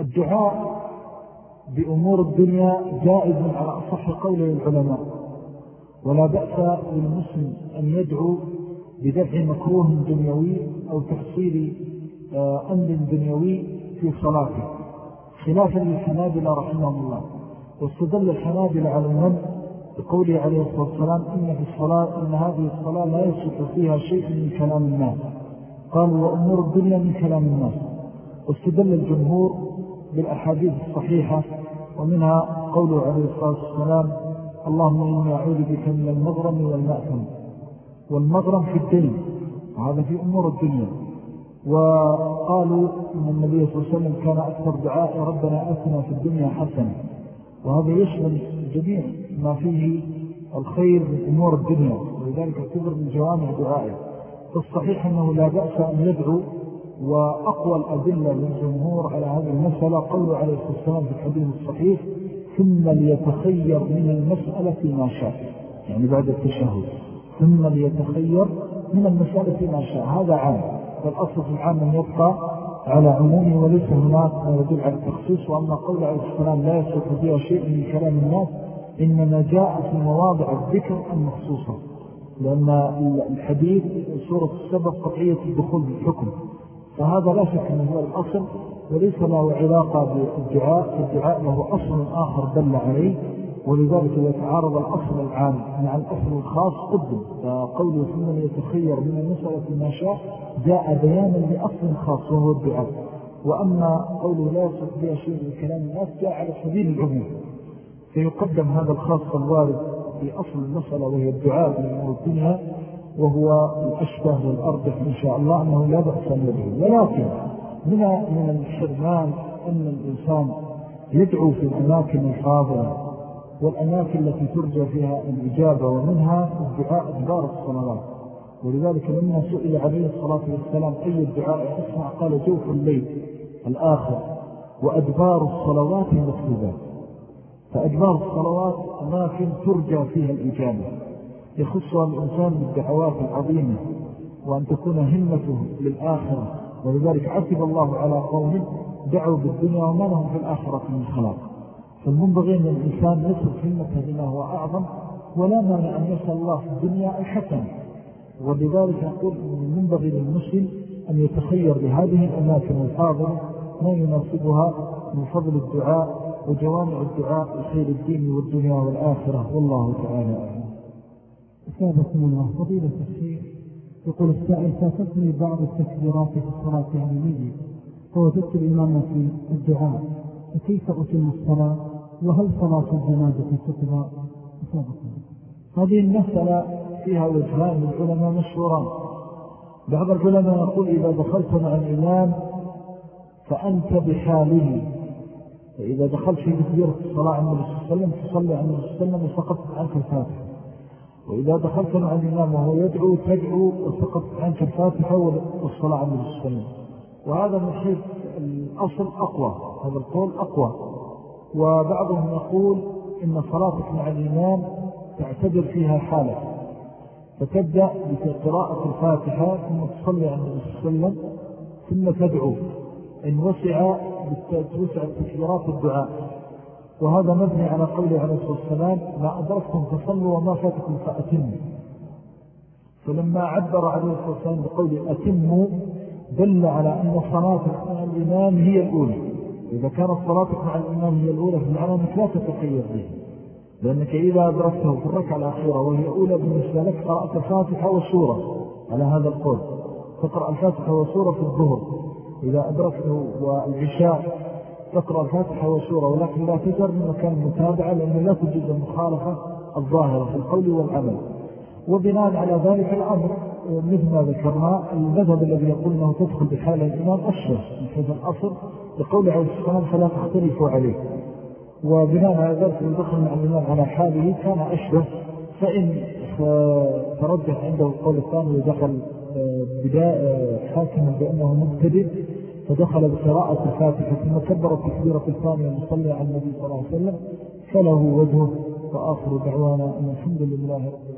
الدعاء بأمور الدنيا جائز على أصح قول العلماء. ولا بأس للمسلم أن يدعو بدفع مكروه دنيوي أو تحصيل آه، أمر دنيوي في صلاته. خلافا للحنابلة رحمهم الله. واستدل الحنابلة على المن بقوله عليه الصلاة والسلام إن في الصلاة إن هذه الصلاة لا يصف فيها شيء من كلام الناس قالوا وأمور الدنيا من كلام الناس واستدل الجمهور بالأحاديث الصحيحة ومنها قوله عليه الصلاة والسلام اللهم إني أعوذ بك من المغرم والمأثم والمغرم في الدين وهذا في أمور الدنيا. وقالوا إن النبي صلى الله عليه وسلم كان أكثر دعاء ربنا أثنى في الدنيا حسنة. وهذا يشمل جميع ما فيه الخير من أمور الدنيا ولذلك اعتبر من جوامع دعائه. فالصحيح أنه لا بأس أن يدعو وأقوى الأدلة للجمهور على هذه المسألة قوله عليه الصلاة والسلام في الحديث الصحيح ثم ليتخير من المسألة ما شاء. يعني بعد التشهد. ثم ليتخير من المسألة ما شاء. هذا عام. فالأصل في العام يبقى على عمومه وليس هناك ما يدل على التخصيص. وأما قول عليه السلام لا يسوق فيها شيء من كلام الناس إنما جاء في مواضع الذكر المخصوصة. لأن الحديث سورة السبب قطعية الدخول بالحكم فهذا لا شك أنه هو الأصل. وليس له علاقة بالدعاء الدعاء له أصل آخر دل عليه ولذلك إذا تعارض الأصل العام مع الأصل الخاص قدم. فقوله ثم يتخير من المسألة ما شاء جاء بيانا لأصل خاص وهو الدعاء. وأما قوله لا يصف بها شيء من كلام الناس جاء على سبيل العموم. فيقدم هذا الخاص الوارد في أصل المسألة وهي الدعاء من الدنيا وهو الأشبه والأرضح إن شاء الله أنه لا بأس به ولكن من من الحرمان أن الإنسان يدعو في الأماكن الفاضلة والأماكن التي ترجى فيها الإجابة ومنها الدعاء أدبار الصلوات. ولذلك لما سئل عليه الصلاة والسلام أي الدعاء أسمع قال جوف الليل الآخر وأدبار الصلوات المكتوبات فأدبار الصلوات أماكن ترجى فيها الإجابة. يخصها الإنسان بالدعوات العظيمة وأن تكون همته للآخرة. ولذلك عتب الله على قوم دعوا بالدنيا وما لهم في الآخرة من خلاق. فالمنبغي أن الإنسان يصرف همته لما هو أعظم ولا مانع أن يسأل الله في الدنيا الحسن ولذلك أقول المنبغي للمسلم أن يتخير بهذه الأماكن الفاضلة ما يناسبها من فضل الدعاء وجوامع الدعاء لخير الدين والدنيا والآخرة. والله تعالى أعلم. أسابكم الله فضيلة الشيخ يقول السائل فاتتني بعض التكبيرات في الصلاة العلمية فوجدت الإمام في الدعاء. فكيف أتم الصلاة؟ وهل صلاة الجنازة تقضى؟ هذه المسألة فيها وجهان للعلماء مشهوران. بعض العلماء يقول إذا دخلت مع الإمام فأنت بحاله. فإذا دخلت في تكبيرة الصلاة عن النبي صلى الله عليه وسلم تصلي عن النبي صلى الله عليه وسلم وسقطت عنك الفاتحة. وإذا دخلت مع الإمام وهو يدعو تدعو وسقطت عنك الفاتحة والصلاة عليه وسلم وهذا من حيث الأصل أقوى هذا القول أقوى. وبعضهم يقول إن صلاتك مع الإمام تعتبر فيها حالة. فتبدأ بقراءة الفاتحة ثم تصلي عن النبي صلى الله عليه وسلم ثم تدعو. إن وسع توسع التكبيرات الدعاء وهذا مبني على قوله عليه الصلاة والسلام ما أدركتم فصلوا وما فاتكم فأتموا. فلما عبر عليه الصلاة والسلام بقول أتموا دل على أن صلاة مع الإمام هي الأولى. إذا كانت صلاتك مع الإمام هي الأولى فمعنى أنك لا تتخير به. لأنك إذا أدركته في الركعة الأخيرة وهي أولى بالنسبة لك قرأت الفاتحة والسورة على هذا القول. تقرأ الفاتحة والسورة في الظهر. إذا أدركته والعشاء تقرأ الفاتحة والسورة ولكن لا تجر من مكان متابعة لأنه لا تجد المخالفة الظاهرة في القول والعمل. وبناء على ذلك الأمر مثل ما ذكرنا المذهب الذي يقول أنه تدخل بحال الإمام أشهر من حيث الأصل لقول عليه السلام فلا تختلفوا عليه وبناء على ذلك دخل مع الإمام على حاله كان أشبه فإن ترجح عنده القول الثاني ودخل آه، آه، حاكما بأنه مبتدئ فدخل بقراءة الفاتحة ثم كبر التكبيرة الثانية المصلي على النبي صلى الله عليه وسلم فله وجهه وآخر دعوانا أن الحمد لله رب العالمين.